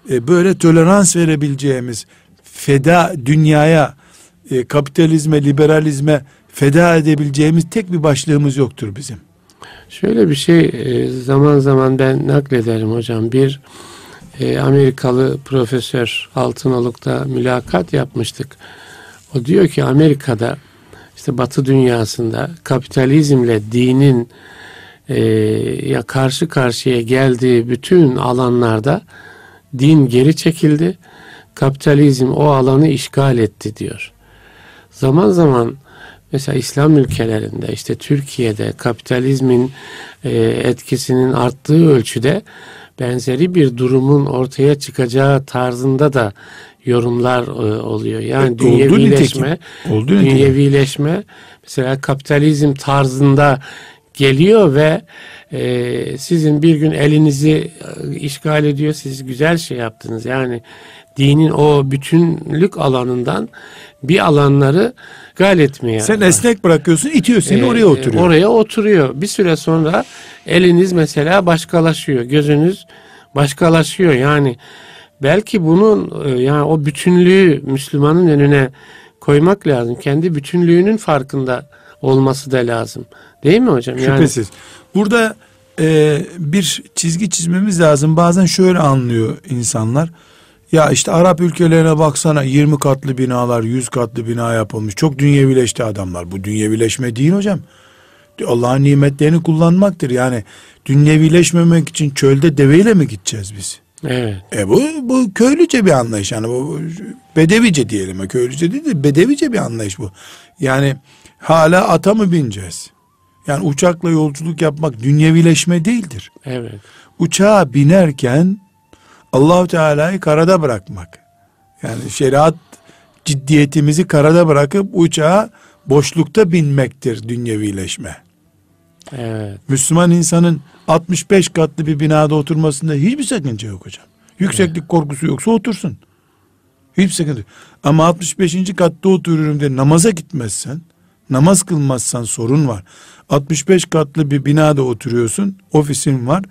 E, böyle tolerans verebileceğimiz feda dünyaya e, kapitalizme, liberalizme feda edebileceğimiz tek bir başlığımız yoktur bizim. Şöyle bir şey e, zaman zaman ben naklederim hocam. Bir e, Amerikalı profesör Altınoluk'ta mülakat yapmıştık. O diyor ki Amerika'da işte Batı dünyasında kapitalizmle dinin e, ya karşı karşıya geldiği bütün alanlarda din geri çekildi. Kapitalizm o alanı işgal etti diyor. Zaman zaman mesela İslam ülkelerinde işte Türkiye'de kapitalizmin e, etkisinin arttığı ölçüde benzeri bir durumun ortaya çıkacağı tarzında da yorumlar e, oluyor. Yani E, dünyevileşme. Oldu dünyevileşme mesela kapitalizm tarzında geliyor ve e, sizin bir gün elinizi e, işgal ediyor. Siz güzel şey yaptınız. Yani dinin o bütünlük alanından bir alanları gal etmeye. Sen esnek bırakıyorsun, itiyor seni e, oraya oturuyor. Oraya oturuyor. Bir süre sonra eliniz mesela başkalaşıyor. Gözünüz başkalaşıyor. Yani belki bunun e, yani o bütünlüğü Müslümanın önüne koymak lazım. Kendi bütünlüğünün farkında olması da lazım. Değil mi hocam? Yani. Burada e, bir çizgi çizmemiz lazım. Bazen şöyle anlıyor insanlar. Ya işte Arap ülkelerine baksana 20 katlı binalar, 100 katlı bina yapılmış. Çok dünyevileşti adamlar. Bu dünyevileşme değil hocam. Allah'ın nimetlerini kullanmaktır. Yani dünyevileşmemek için çölde deveyle mi gideceğiz biz? Evet. E bu, bu köylüce bir anlayış yani bu bedevice diyelim. Köylüce değil de bedevice bir anlayış bu. Yani hala ata mı bineceğiz? Yani uçakla yolculuk yapmak dünyevileşme değildir. Evet. Uçağa binerken Allahu Teala'yı karada bırakmak. Yani şeriat ciddiyetimizi karada bırakıp uçağa boşlukta binmektir dünyevileşme. Evet. Müslüman insanın 65 katlı bir binada oturmasında hiçbir sakınca yok hocam. Yükseklik korkusu yoksa otursun. Hiçbir sıkıntı yok. Ama 65. katta oturuyorum diye namaza gitmezsen, namaz kılmazsan sorun var. 65 katlı bir binada oturuyorsun, ofisin var.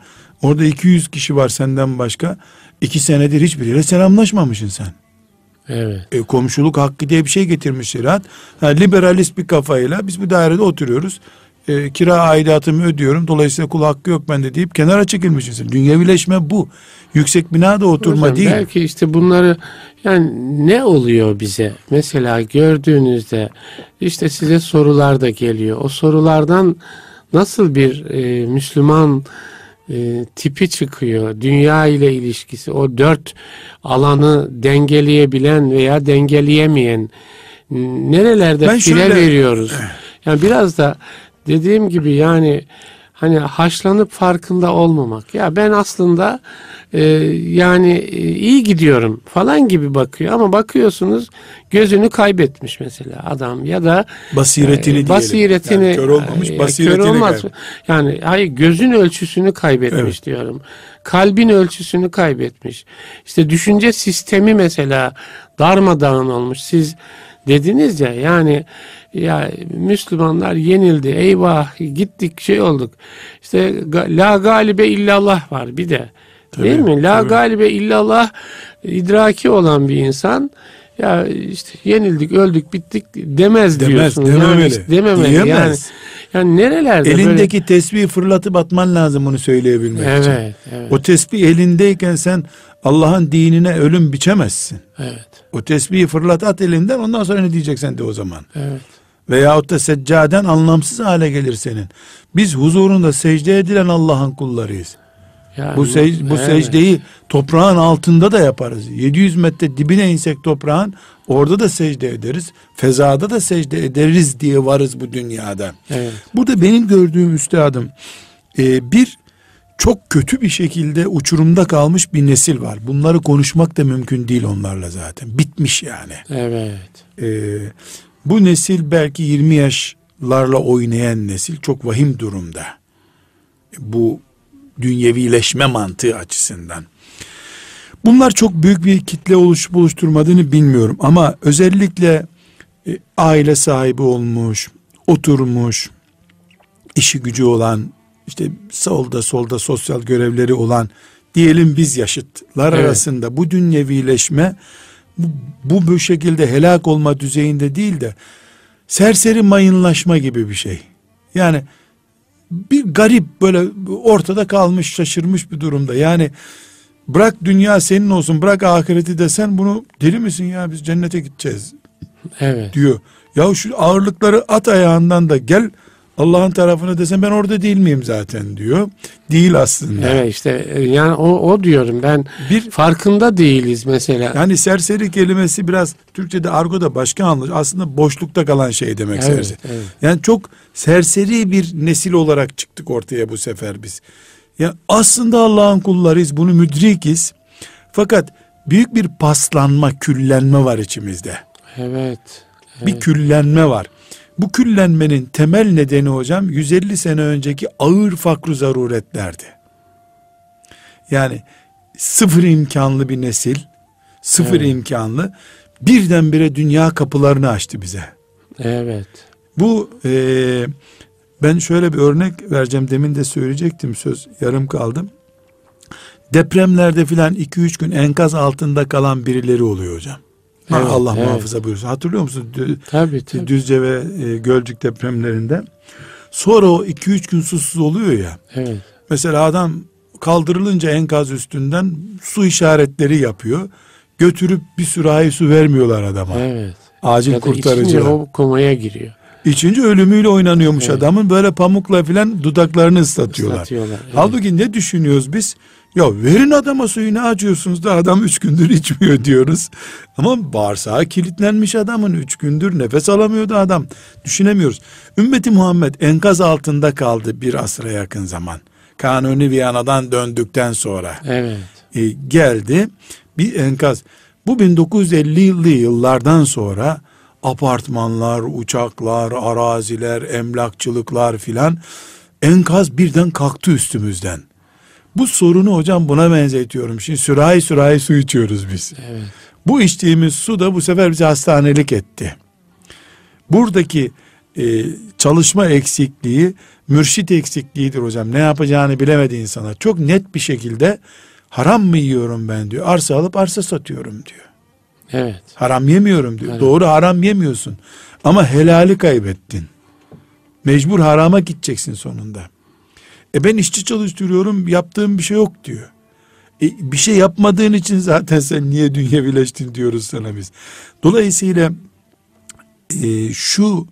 Orada 200 kişi var senden başka. iki senedir hiçbiriyle selamlaşmamışsın sen. Evet. E, komşuluk hakkı diye bir şey getirmiş şeriat. Ha, liberalist bir kafayla biz bu dairede oturuyoruz. E, kira aidatımı ödüyorum. Dolayısıyla kul hakkı yok bende deyip kenara çekilmişsin. Dünyevileşme bu. Yüksek binada oturma Hocam, değil. Belki işte bunları yani ne oluyor bize? Mesela gördüğünüzde işte size sorular da geliyor. O sorulardan nasıl bir e, Müslüman e, tipi çıkıyor? Dünya ile ilişkisi, o dört alanı dengeleyebilen veya dengeleyemeyen nerelerde Ben file şöyle- veriyoruz? Yani biraz da dediğim gibi yani hani haşlanıp farkında olmamak. Ya ben aslında e, yani e, iyi gidiyorum falan gibi bakıyor ama bakıyorsunuz gözünü kaybetmiş mesela adam ya da Basiretini e, basiretini Yani kör olmamış, e, basiretini kör olmaz. kaybetmiş. Yani hayır gözün ölçüsünü kaybetmiş Evet. diyorum. Kalbin ölçüsünü kaybetmiş. İşte düşünce sistemi mesela darmadağın olmuş. Siz dediniz ya yani ya Müslümanlar yenildi. Eyvah gittik şey olduk. İşte la galibe illallah var bir de. Değil Tabii, mi? La tabii. galibe illallah idraki olan bir insan ya işte yenildik, öldük, bittik demez, Demez, diyorsunuz. Yani dememeli. işte dememeli. Diyemez. Yani, yani nerelerde böyle Elindeki tesbihi fırlatıp atman lazım bunu söyleyebilmek için. Evet, evet, O tesbih elindeyken sen Allah'ın dinine ölüm biçemezsin. evet, O tesbihi fırlat at elinden ondan sonra ne diyeceksen de o zaman. evet. Veyahut da seccaden anlamsız hale gelir senin. Biz huzurunda secde edilen Allah'ın kullarıyız. Yani, Bu, sec- bu evet. secdeyi toprağın altında da yaparız. 700 metre dibine insek toprağın orada da secde ederiz. Fezada da secde ederiz diye varız bu dünyada. Evet. Burada benim gördüğüm üstadım e, bir çok kötü bir şekilde uçurumda kalmış bir nesil var. Bunları konuşmak da mümkün değil onlarla zaten. Bitmiş yani. Evet. E, bu nesil belki 20 yaşlarla oynayan nesil çok vahim durumda. Bu dünyevileşme mantığı açısından. Bunlar çok büyük bir kitle oluş oluşturmadığını bilmiyorum ama özellikle e, aile sahibi olmuş, oturmuş, işi gücü olan, işte solda solda sosyal görevleri olan diyelim biz yaşıtlar evet. arasında bu dünyevileşme bu, bu şekilde helak olma düzeyinde değil de serseri mayınlaşma gibi bir şey. Yani bir garip böyle ortada kalmış şaşırmış bir durumda. Yani bırak dünya senin olsun bırak ahireti desen bunu deli misin ya biz cennete gideceğiz evet. diyor. Ya şu ağırlıkları at ayağından da gel Allah'ın tarafına desen ben orada değil miyim zaten diyor. Değil aslında. Evet işte e, yani o, o diyorum ben bir farkında değiliz mesela. Yani serseri kelimesi biraz Türkçe'de argoda başka anlaşılıyor. Aslında boşlukta kalan şey demek evet, serseri. Evet. Yani çok serseri bir nesil olarak çıktık ortaya bu sefer biz. Ya aslında Allah'ın kullarıyız. Bunu müdrikiz. Fakat büyük bir paslanma, küllenme var içimizde. Evet. evet. Bir küllenme var. Bu küllenmenin temel nedeni hocam 150 sene önceki ağır fakru zaruretlerdi. Yani sıfır imkanlı bir nesil, sıfır evet. imkanlı birdenbire dünya kapılarını açtı bize. Evet. Bu e, ben şöyle bir örnek vereceğim. Demin de söyleyecektim söz yarım kaldım. Depremlerde filan 2-3 gün enkaz altında kalan birileri oluyor hocam. Evet, Allah evet. muhafaza buyursun. Hatırlıyor musun? Tabii, tabii. Düzce ve e, Gölcük depremlerinde. Sonra o 2-3 gün susuz oluyor ya. Evet. Mesela adam kaldırılınca enkaz üstünden su işaretleri yapıyor. Götürüp bir sürahi su vermiyorlar adama. Evet. Acil ya kurtarıcı. o komaya giriyor. İçince ölümüyle oynanıyormuş evet. adamın. Böyle pamukla filan dudaklarını ıslatıyorlar. ıslatıyorlar evet. Halbuki ne düşünüyoruz biz? Ya verin adama suyu ne acıyorsunuz da adam üç gündür içmiyor diyoruz. Ama bağırsağı kilitlenmiş adamın üç gündür nefes alamıyordu adam. Düşünemiyoruz. Ümmeti Muhammed enkaz altında kaldı bir asra yakın zaman. Kanuni Viyana'dan döndükten sonra. Evet. E, geldi bir enkaz. Bu 1950'li yıllardan sonra apartmanlar, uçaklar, araziler, emlakçılıklar filan enkaz birden kalktı üstümüzden. Bu sorunu hocam buna benzetiyorum. Şimdi sürahi sürahi su içiyoruz biz. Evet. Bu içtiğimiz su da bu sefer bize hastanelik etti. Buradaki e, çalışma eksikliği mürşit eksikliğidir hocam. Ne yapacağını bilemedi insana. Çok net bir şekilde haram mı yiyorum ben diyor. Arsa alıp arsa satıyorum diyor. Evet. Haram yemiyorum diyor. Evet. Doğru haram yemiyorsun. Ama helali kaybettin. Mecbur harama gideceksin sonunda. E ben işçi çalıştırıyorum yaptığım bir şey yok diyor. E bir şey yapmadığın için zaten sen niye dünya birleştin diyoruz sana biz. Dolayısıyla e, şu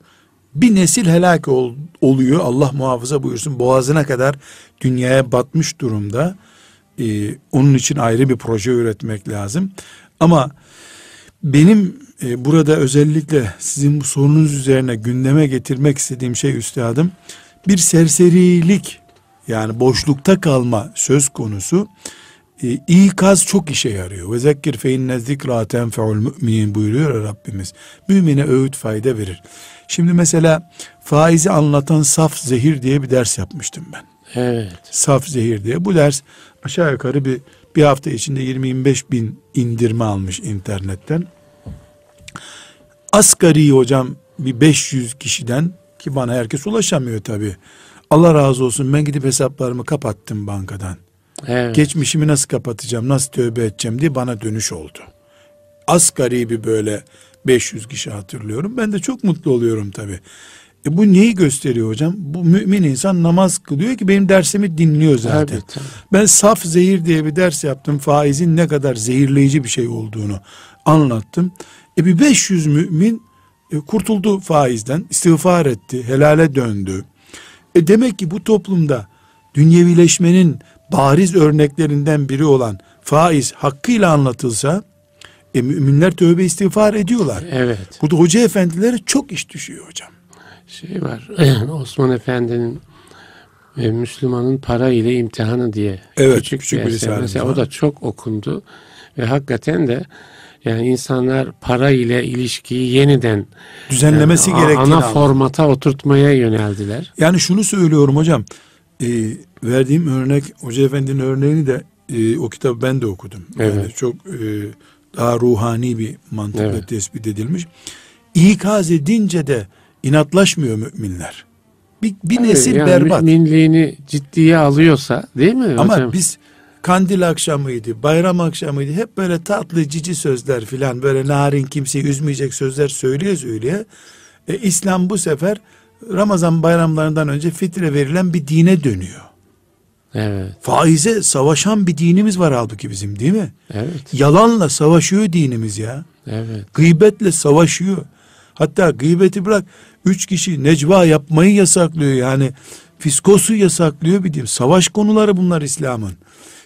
bir nesil helak ol, oluyor Allah muhafaza buyursun boğazına kadar dünyaya batmış durumda. E, onun için ayrı bir proje üretmek lazım. Ama benim e, burada özellikle sizin bu sorunuz üzerine gündeme getirmek istediğim şey üstadım bir serserilik yani boşlukta kalma söz konusu e, ikaz çok işe yarıyor. Ve zekkir fe inne zikra tenfeul müminin buyuruyor Rabbimiz. Mümine öğüt fayda verir. Şimdi mesela faizi anlatan saf zehir diye bir ders yapmıştım ben. Evet. Saf zehir diye. Bu ders aşağı yukarı bir bir hafta içinde 20-25 bin indirme almış internetten. Asgari hocam bir 500 kişiden ki bana herkes ulaşamıyor tabi. Allah razı olsun ben gidip hesaplarımı kapattım bankadan. Evet. Geçmişimi nasıl kapatacağım, nasıl tövbe edeceğim diye bana dönüş oldu. Asgari bir böyle 500 kişi hatırlıyorum. Ben de çok mutlu oluyorum tabi. E bu neyi gösteriyor hocam? Bu mümin insan namaz kılıyor ki benim dersimi dinliyor zaten. Tabii, tabii. Ben saf zehir diye bir ders yaptım. Faizin ne kadar zehirleyici bir şey olduğunu anlattım. E bir 500 mümin e, kurtuldu faizden, istiğfar etti, helale döndü. E demek ki bu toplumda dünyevileşmenin bariz örneklerinden biri olan faiz hakkıyla anlatılsa e, müminler tövbe istiğfar ediyorlar. Evet. Burada hoca efendilere çok iş düşüyor hocam. Şey var Osman Efendi'nin e, Müslümanın para ile imtihanı diye evet, küçük, küçük bir eser. Mesela o da çok okundu ve hakikaten de yani insanlar para ile ilişkiyi yeniden düzenlemesi yani, gerektiğini ana formata oturtmaya yöneldiler. Yani şunu söylüyorum hocam. E, verdiğim örnek Hoca Efendi'nin örneğini de e, o kitabı ben de okudum. Evet. Yani çok e, daha ruhani bir mantıkla Evet. tespit edilmiş. İkaz edince de inatlaşmıyor müminler. Bir, bir nesil yani berbat. müminliğini ciddiye alıyorsa değil mi Ama hocam? biz kandil akşamıydı, bayram akşamıydı. Hep böyle tatlı cici sözler filan böyle narin kimseyi üzmeyecek sözler söyleye söyleye. E, İslam bu sefer Ramazan bayramlarından önce fitre verilen bir dine dönüyor. Evet, Faize savaşan bir dinimiz var halbuki bizim değil mi? evet, Yalanla savaşıyor dinimiz ya. evet. Gıybetle savaşıyor. Hatta gıybeti bırak üç kişi necva yapmayı yasaklıyor yani. Fiskosu yasaklıyor bir diyeyim. Savaş konuları bunlar İslam'ın.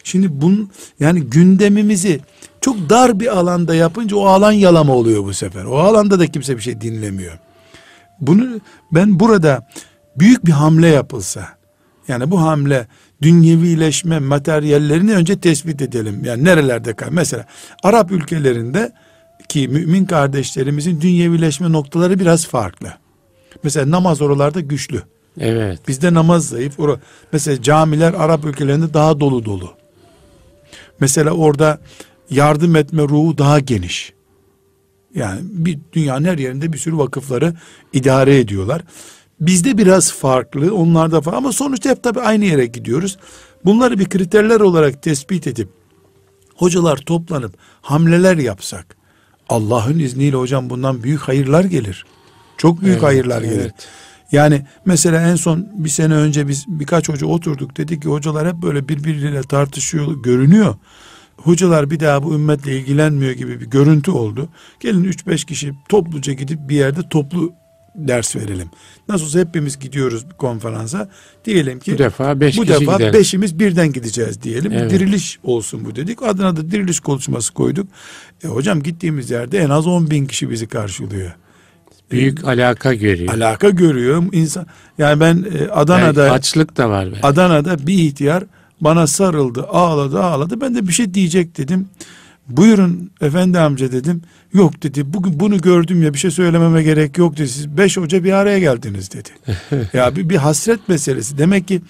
Şimdi bun yani gündemimizi çok dar bir alanda yapınca o alan yalama oluyor bu sefer. O alanda da kimse bir şey dinlemiyor. Bunu ben burada büyük bir hamle yapılsa yani bu hamle dünyevileşme materyallerini önce tespit edelim. Yani nerelerde kal? Mesela Arap ülkelerinde ki mümin kardeşlerimizin dünyevileşme noktaları biraz farklı. Mesela namaz oralarda güçlü. Evet. Bizde namaz zayıf. Mesela camiler Arap ülkelerinde daha dolu dolu. Mesela orada yardım etme ruhu daha geniş. Yani bir dünyanın her yerinde bir sürü vakıfları idare ediyorlar. Bizde biraz farklı, onlarda farklı ama sonuçta hep tabii aynı yere gidiyoruz. Bunları bir kriterler olarak tespit edip hocalar toplanıp hamleler yapsak Allah'ın izniyle hocam bundan büyük hayırlar gelir. Çok büyük Evet, hayırlar gelir. Yani mesela en son bir sene önce biz birkaç hoca oturduk dedik ki hocalar hep böyle birbiriyle tartışıyor görünüyor. Hocalar bir daha bu ümmetle ilgilenmiyor gibi bir görüntü oldu. Gelin 3-5 kişi topluca gidip bir yerde toplu ders verelim. Nasıl olsa hepimiz gidiyoruz bir konferansa. Diyelim ki Bu defa beş bu defa gidelim. beşimiz birden gideceğiz diyelim. Evet. diriliş olsun bu dedik. Adına da diriliş konuşması koyduk. E hocam gittiğimiz yerde en az 10 bin kişi bizi karşılıyor. Büyük alaka görüyor. Alaka görüyor insan. Yani ben e, Adana'da Yani açlık da var. Belki. Adana'da bir ihtiyar bana sarıldı, ağladı, ağladı. Ben de bir şey diyecek dedim. Buyurun efendi amca dedim. Yok dedi. Bugün bunu gördüm ya bir şey söylememe gerek yok dedi. Siz beş hoca bir araya geldiniz dedi. ya bir, bir hasret meselesi. Demek ki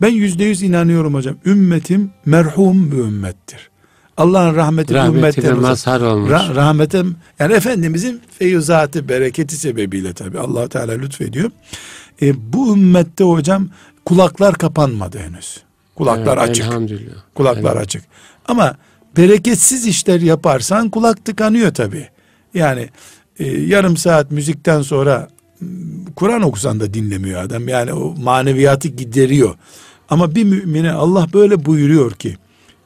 ben yüzde yüz inanıyorum hocam. Ümmetim merhum bir ümmettir. Allah'ın rahmeti Rahmetine mazhar olmuş. Ra- rahmete yani Efendimizin feyuzatı bereketi sebebiyle tabi allah Teala lütfediyor. E, bu ümmette hocam kulaklar kapanmadı henüz. Kulaklar Evet, açık. Elhamdülillah. Kulaklar Evet. açık. Ama bereketsiz işler yaparsan kulak tıkanıyor tabi. Yani e, yarım saat müzikten sonra Kur'an okusan da dinlemiyor adam. Yani o maneviyatı gideriyor. Ama bir mümine Allah böyle buyuruyor ki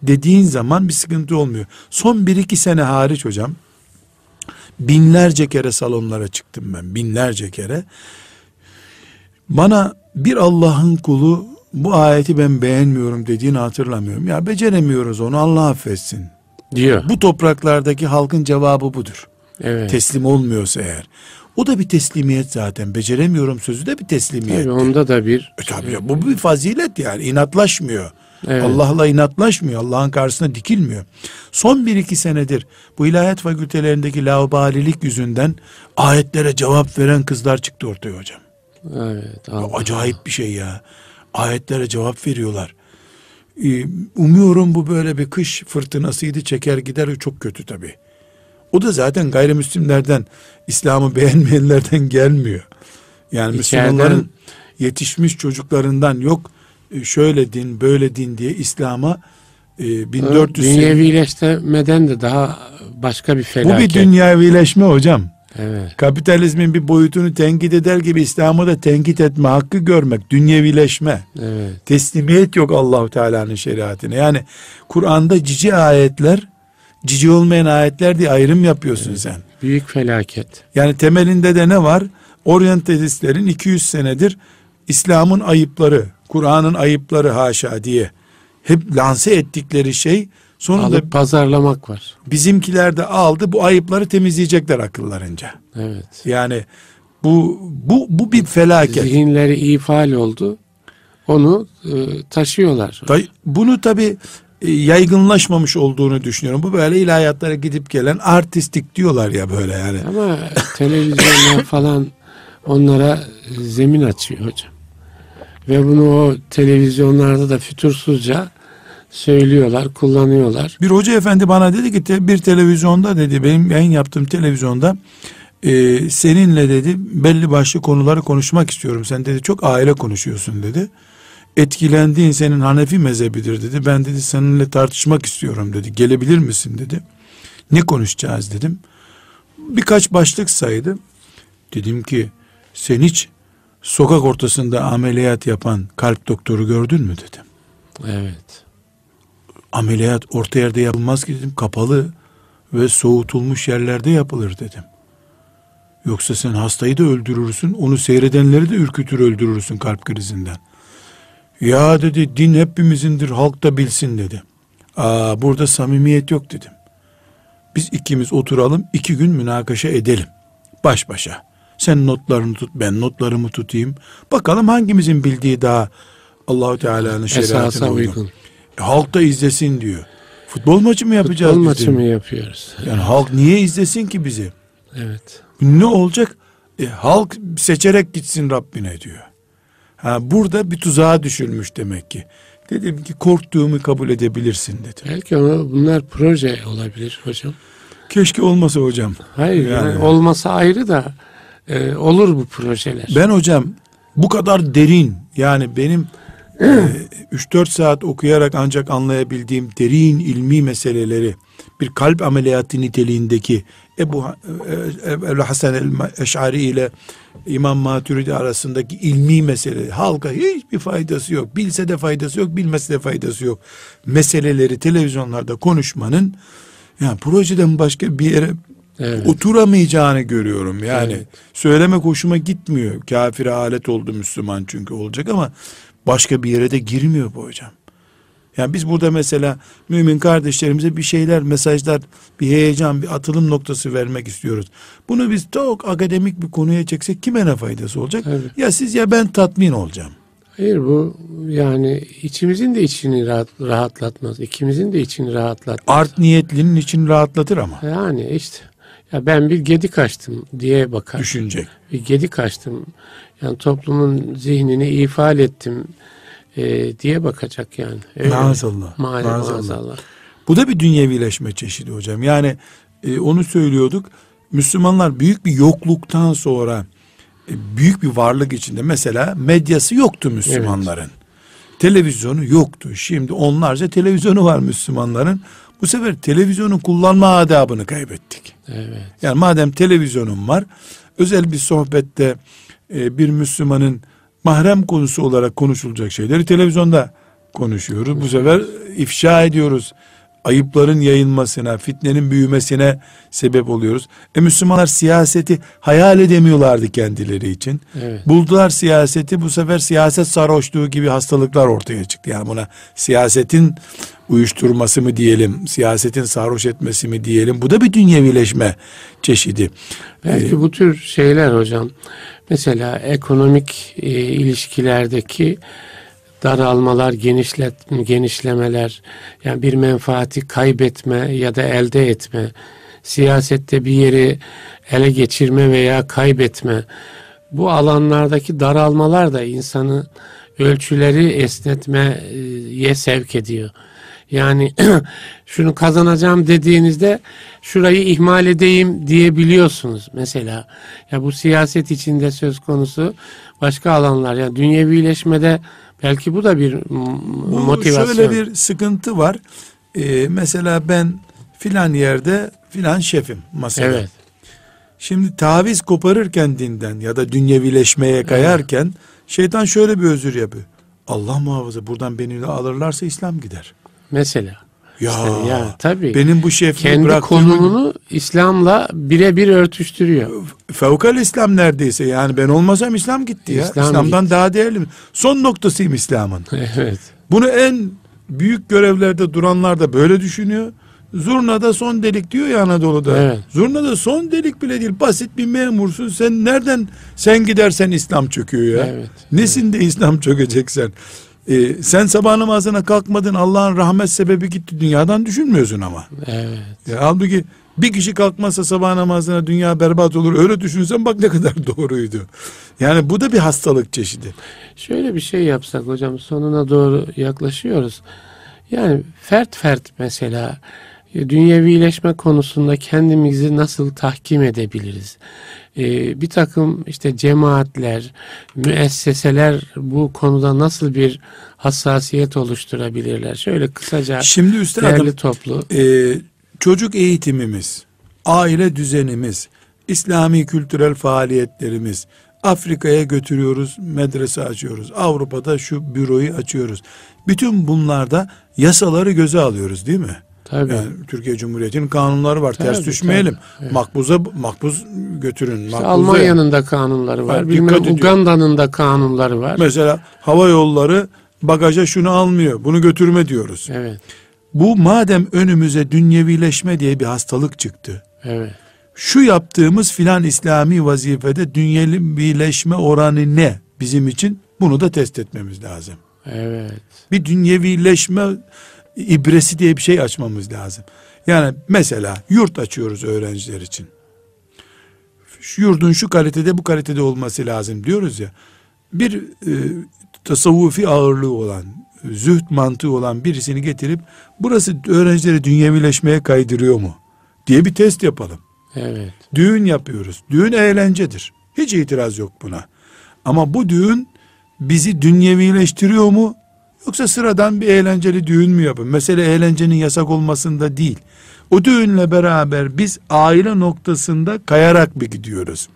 dediğin zaman bir sıkıntı olmuyor. Son bir iki sene hariç hocam binlerce kere salonlara çıktım ben. Binlerce kere. Bana bir Allah'ın kulu bu ayeti ben beğenmiyorum dediğini hatırlamıyorum. Ya beceremiyoruz onu Allah affetsin. Diyor. Bu topraklardaki halkın cevabı budur. Evet. Teslim olmuyorsa eğer. O da bir teslimiyet zaten. Beceremiyorum sözü de bir teslimiyet. Tabii onda da bir E tabii ya, bu bir fazilet yani. inatlaşmıyor. Evet. Allah'la inatlaşmıyor. Allah'ın karşısına dikilmiyor. Son bir iki senedir bu ilahiyat fakültelerindeki laubalilik yüzünden ayetlere cevap veren kızlar çıktı ortaya hocam. evet. Ya Allah. Acayip bir şey ya. Ayetlere cevap veriyorlar. Ee, Umuyorum bu böyle bir kış fırtınasıydı çeker gider çok kötü tabii. O da zaten gayrimüslimlerden İslam'ı beğenmeyenlerden gelmiyor. Yani İçeriden- Müslümanların yetişmiş çocuklarından yok şöyle din böyle din diye İslam'a e, 1400 sene- Dünyevileştirmeden de daha başka bir bu felaket. bir dünyavileşme hocam. Evet. Kapitalizmin bir boyutunu tenkit eder gibi İslam'ı da tenkit etme hakkı görmek dünyevileşme. Evet. Teslimiyet yok Allahu Teala'nın şeriatine. Yani Kur'an'da cici ayetler, cici olmayan ayetler diye ayrım yapıyorsun sen. Büyük felaket. Yani temelinde de ne var? Oryantalistlerin 200 senedir İslam'ın ayıpları, Kur'an'ın ayıpları haşa diye hep lanse ettikleri şey sonunda Alıp pazarlamak var. bizimkiler de aldı bu ayıpları temizleyecekler akıllarınca. Evet. Yani bu bu bu bir felaket. Zihinleri ifal oldu. Onu e, taşıyorlar. Bunu tabi yaygınlaşmamış olduğunu düşünüyorum. Bu böyle ilahiyatlara gidip gelen artistik diyorlar ya böyle yani. Ama televizyonlar falan onlara zemin açıyor hocam. Ve bunu o televizyonlarda da fütursuzca söylüyorlar, kullanıyorlar. Bir hoca efendi bana dedi ki te- bir televizyonda dedi benim yayın yaptığım televizyonda e, seninle dedi belli başlı konuları konuşmak istiyorum. Sen dedi çok aile konuşuyorsun dedi. Etkilendiğin senin Hanefi mezhebidir dedi. Ben dedi seninle tartışmak istiyorum dedi. Gelebilir misin dedi. Ne konuşacağız dedim. Birkaç başlık saydı. Dedim ki sen hiç sokak ortasında ameliyat yapan kalp doktoru gördün mü dedim. Evet. Ameliyat orta yerde yapılmaz ki dedim. Kapalı ve soğutulmuş yerlerde yapılır dedim. Yoksa sen hastayı da öldürürsün, onu seyredenleri de ürkütür öldürürsün kalp krizinden. Ya dedi din hepimizindir, halk da bilsin dedi. Aa burada samimiyet yok dedim. Biz ikimiz oturalım, iki gün münakaşa edelim. Baş başa. Sen notlarını tut, ben notlarımı tutayım. Bakalım hangimizin bildiği daha Allahu Teala'nın şeriatına uygun. uygun. E, halk da izlesin diyor. Futbol maçı mı yapacağız Futbol maçı mı yapıyoruz? Yani halk niye izlesin ki bizi? Evet. Ne olacak? E, halk seçerek gitsin Rabbine diyor. Ha, burada bir tuzağa düşülmüş demek ki. Dedim ki korktuğumu kabul edebilirsin dedim. Belki ama bunlar proje olabilir hocam. Keşke olmasa hocam. Hayır Yani- yani olmasa ayrı da e, olur bu projeler. Ben hocam bu kadar derin yani benim e, 3-4 saat okuyarak ancak anlayabildiğim derin ilmi meseleleri bir kalp ameliyatı niteliğindeki Ebu e, e, Ebu Hasan el-Eş'ari ile İmam Maturidi arasındaki ilmi mesele halka hiçbir faydası yok. Bilse de faydası yok, bilmese de faydası yok. Meseleleri televizyonlarda konuşmanın yani projeden başka bir yere Evet. oturamayacağını görüyorum. Yani Evet. söylemek hoşuma gitmiyor. Kafire alet oldu Müslüman çünkü olacak ama başka bir yere de girmiyor bu hocam. Yani biz burada mesela mümin kardeşlerimize bir şeyler, mesajlar, bir heyecan, bir atılım noktası vermek istiyoruz. Bunu biz çok akademik bir konuya çeksek kime ne faydası olacak? Evet. Ya siz ya ben tatmin olacağım. Hayır bu yani içimizin de içini rahat, rahatlatmaz. İkimizin de içini rahatlatmaz. Art niyetlinin için rahatlatır ama Yani işte ya ben bir gedik açtım diye bakar. düşünecek. Bir gedik açtım. Yani toplumun zihnini ifade ettim e, diye bakacak yani. Öyle. Maazallah. Maazallah. Maazallah. Bu da bir dünyevileşme çeşidi hocam. Yani e, onu söylüyorduk. Müslümanlar büyük bir yokluktan sonra e, büyük bir varlık içinde mesela medyası yoktu Müslümanların. Televizyonu yoktu. Şimdi onlarca televizyonu var Müslümanların. Bu sefer televizyonu kullanma adabını kaybettik. Evet. Yani madem televizyonum var, özel bir sohbette e, bir Müslümanın mahrem konusu olarak konuşulacak şeyleri televizyonda konuşuyoruz. Bu sefer ifşa ediyoruz. Ayıpların yayılmasına, fitnenin büyümesine sebep oluyoruz. E Müslümanlar siyaseti hayal edemiyorlardı kendileri için. Evet. Buldular siyaseti bu sefer siyaset sarhoşluğu gibi hastalıklar ortaya çıktı. Yani buna siyasetin uyuşturması mı diyelim, siyasetin sarhoş etmesi mi diyelim. Bu da bir dünyevileşme çeşidi. Belki bu tür şeyler hocam mesela ekonomik e, ilişkilerdeki daralmalar, genişlet, genişlemeler, yani bir menfaati kaybetme ya da elde etme, siyasette bir yeri ele geçirme veya kaybetme, bu alanlardaki daralmalar da insanı ölçüleri esnetmeye sevk ediyor. Yani şunu kazanacağım dediğinizde şurayı ihmal edeyim diyebiliyorsunuz mesela. Ya bu siyaset içinde söz konusu başka alanlar ya dünyevileşmede belki bu da bir Bu motivasyon. şöyle bir sıkıntı var. Ee, mesela ben filan yerde filan şefim masada. Evet. Şimdi taviz koparırken dinden ya da dünyevileşmeye kayarken şeytan şöyle bir özür yapıyor. Allah muhafaza buradan beni alırlarsa İslam gider. Mesela. Ya, İşte ya tabii. benim bu şefliği Kendi bıraktığımı konumunu İslam'la birebir örtüştürüyor. fevkal İslam neredeyse yani ben olmasam İslam gitti ya. İslam İslam'dan gitti. daha değerli? Son noktasıyım İslam'ın. evet. Bunu en büyük görevlerde duranlar da böyle düşünüyor. Zurnada son delik diyor ya Anadolu'da. Evet. Zurnada son delik bile değil. Basit bir memursun. Sen nereden sen gidersen İslam çöküyor ya. Evet. Nesinde İslam çökecek sen? Ee, sen sabah namazına kalkmadın Allah'ın rahmet sebebi gitti dünyadan düşünmüyorsun ama. Evet. Ya, halbuki Bir kişi kalkmazsa sabah namazına dünya berbat olur. Öyle düşünsen bak ne kadar doğruydu. Yani bu da bir hastalık çeşidi. Şöyle bir şey yapsak hocam sonuna doğru yaklaşıyoruz. Yani fert fert mesela e, dünyevileşme konusunda kendimizi nasıl tahkim edebiliriz? Ee, bir takım işte cemaatler, müesseseler bu konuda nasıl bir hassasiyet oluşturabilirler? Şöyle kısaca Şimdi üstadım değerli toplu. e, çocuk eğitimimiz, aile düzenimiz, İslami kültürel faaliyetlerimiz, Afrika'ya götürüyoruz, medrese açıyoruz. Avrupa'da şu büroyu açıyoruz. Bütün bunlarda yasaları göze alıyoruz değil mi? Tabii. Yani Türkiye Cumhuriyeti'nin kanunları var. Tabii, Ters düşmeyelim. tabii, evet. Makbuza makbuz götürün. İşte makbuza- Almanya'nın da kanunları var. Ha, Bilmem. Uganda'nın da kanunları var. Mesela hava yolları bagaja şunu almıyor. Bunu götürme diyoruz. Evet. Bu madem önümüze dünyevileşme diye bir hastalık çıktı. Evet. Şu yaptığımız filan İslami vazifede dünyevileşme oranı ne bizim için? Bunu da test etmemiz lazım. Evet. Bir dünyevileşme ibresi diye bir şey açmamız lazım. Yani mesela yurt açıyoruz öğrenciler için. Şu yurdun şu kalitede bu kalitede olması lazım diyoruz ya. Bir e, tasavvufi ağırlığı olan, zühd mantığı olan birisini getirip burası öğrencileri dünyevileşmeye kaydırıyor mu diye bir test yapalım. Evet. Düğün yapıyoruz. Düğün eğlencedir. Hiç itiraz yok buna. Ama bu düğün bizi dünyevileştiriyor mu? Yoksa sıradan bir eğlenceli düğün mü yapın? Mesele eğlencenin yasak olmasında değil. O düğünle beraber biz aile noktasında kayarak bir gidiyoruz.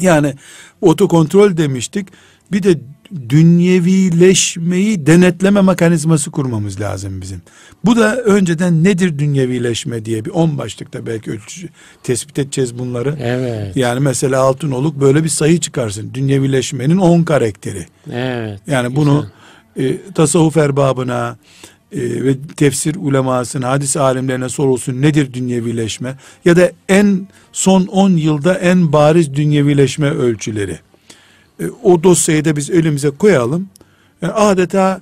Yani otokontrol demiştik. Bir de dünyevileşmeyi denetleme mekanizması kurmamız lazım bizim. Bu da önceden nedir dünyevileşme diye bir on başlıkta belki ölçü, tespit edeceğiz bunları. Evet. Yani mesela Altınoluk böyle bir sayı çıkarsın. Dünyevileşmenin 10 karakteri. Evet. Yani bunu e, tasavvuf erbabına e, ve tefsir ulemasına, hadis alimlerine sorulsun nedir dünyevileşme? Ya da en son 10 yılda en bariz dünyevileşme ölçüleri. E, o dosyayı da biz elimize koyalım. Yani adeta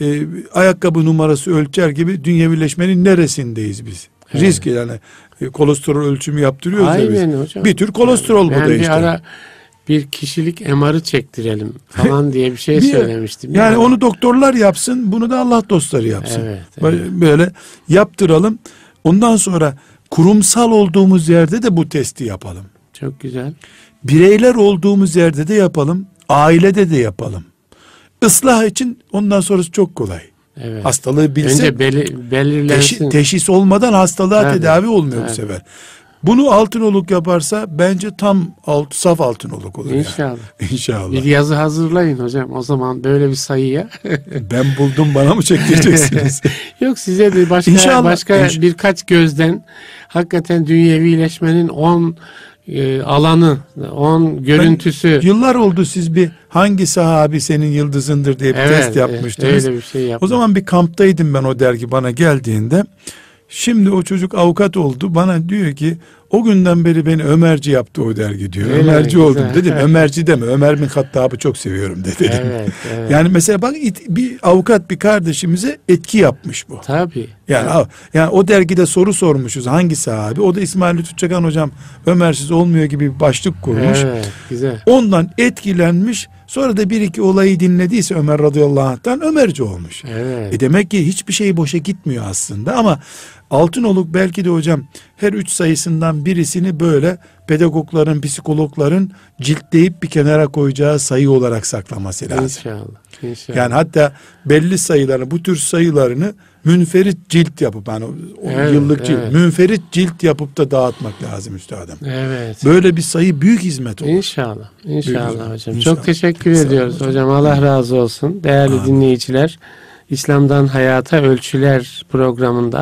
e, ayakkabı numarası ölçer gibi dünyevileşmenin neresindeyiz biz? Evet. Risk yani e, kolesterol ölçümü yaptırıyoruz ya biz. Aynen hocam. Bir tür kolesterol bu ben da bir işte. ara bir kişilik MR'ı çektirelim falan diye bir şey söylemiştim. Yani onu doktorlar yapsın, bunu da Allah dostları yapsın. Evet, Böyle, böyle yaptıralım. Ondan sonra kurumsal olduğumuz yerde de bu testi yapalım. Çok güzel. Bireyler olduğumuz yerde de yapalım. Ailede de yapalım. Islah için ondan sonrası çok kolay. Evet. Hastalığı bilsek Önce beli, belirlensin. teşhi- teşhis olmadan hastalığa Tabii, tedavi olmuyor bu tabii. sefer. Bunu altınoluk yaparsa bence tam alt, saf altınoluk olur. yani. İnşallah. İnşallah. Bir yazı hazırlayın hocam. O zaman böyle bir sayıya. Ben buldum bana mı çektireceksiniz? Yok size de başka İnşallah. başka İnş- birkaç gözden hakikaten dünyevileşmenin 10 e, alanı, 10 görüntüsü. Yıllar oldu siz bir hangi sahabi senin yıldızındır diye bir Evet, test yapmıştınız. evet, öyle bir şey o yapmak. zaman bir kamptaydım ben o dergi bana geldiğinde. Şimdi o çocuk avukat oldu. Bana diyor ki o günden beri beni Ömerci yaptı o dergi diyor. Öyle Ömerci mi? oldum. Güzel. Dedim Ömerci deme. Ömer bin Hattab'ı çok seviyorum de dedim. Evet, evet. Yani mesela bak bir avukat bir kardeşimize etki yapmış bu. Tabii. Yani, av- yani o dergide soru sormuşuz hangi sahabi? O da İsmail Lütfü Çakan hocam Ömersiz olmuyor gibi bir başlık kurmuş. Evet, güzel. Ondan etkilenmiş. Sonra da bir iki olayı dinlediyse Ömer radıyallahu anh'tan Ömerci olmuş. Evet. E demek ki hiçbir şey boşa gitmiyor aslında ama Altınoluk belki de hocam her üç sayısından birisini böyle pedagogların, psikologların ciltleyip bir kenara koyacağı sayı olarak saklaması lazım. İnşallah. İnşallah. Yani hatta belli sayılarını, bu tür sayılarını münferit cilt yapıp yani Evet, yıllık cilt, evet. münferit cilt yapıp da dağıtmak lazım üstadım. evet. Böyle bir sayı büyük hizmet olur. İnşallah. İnşallah hocam. İnşallah. Çok teşekkür olun ediyoruz hocam. hocam. Allah razı olsun. Değerli Amin. dinleyiciler, İslam'dan Hayata Ölçüler programında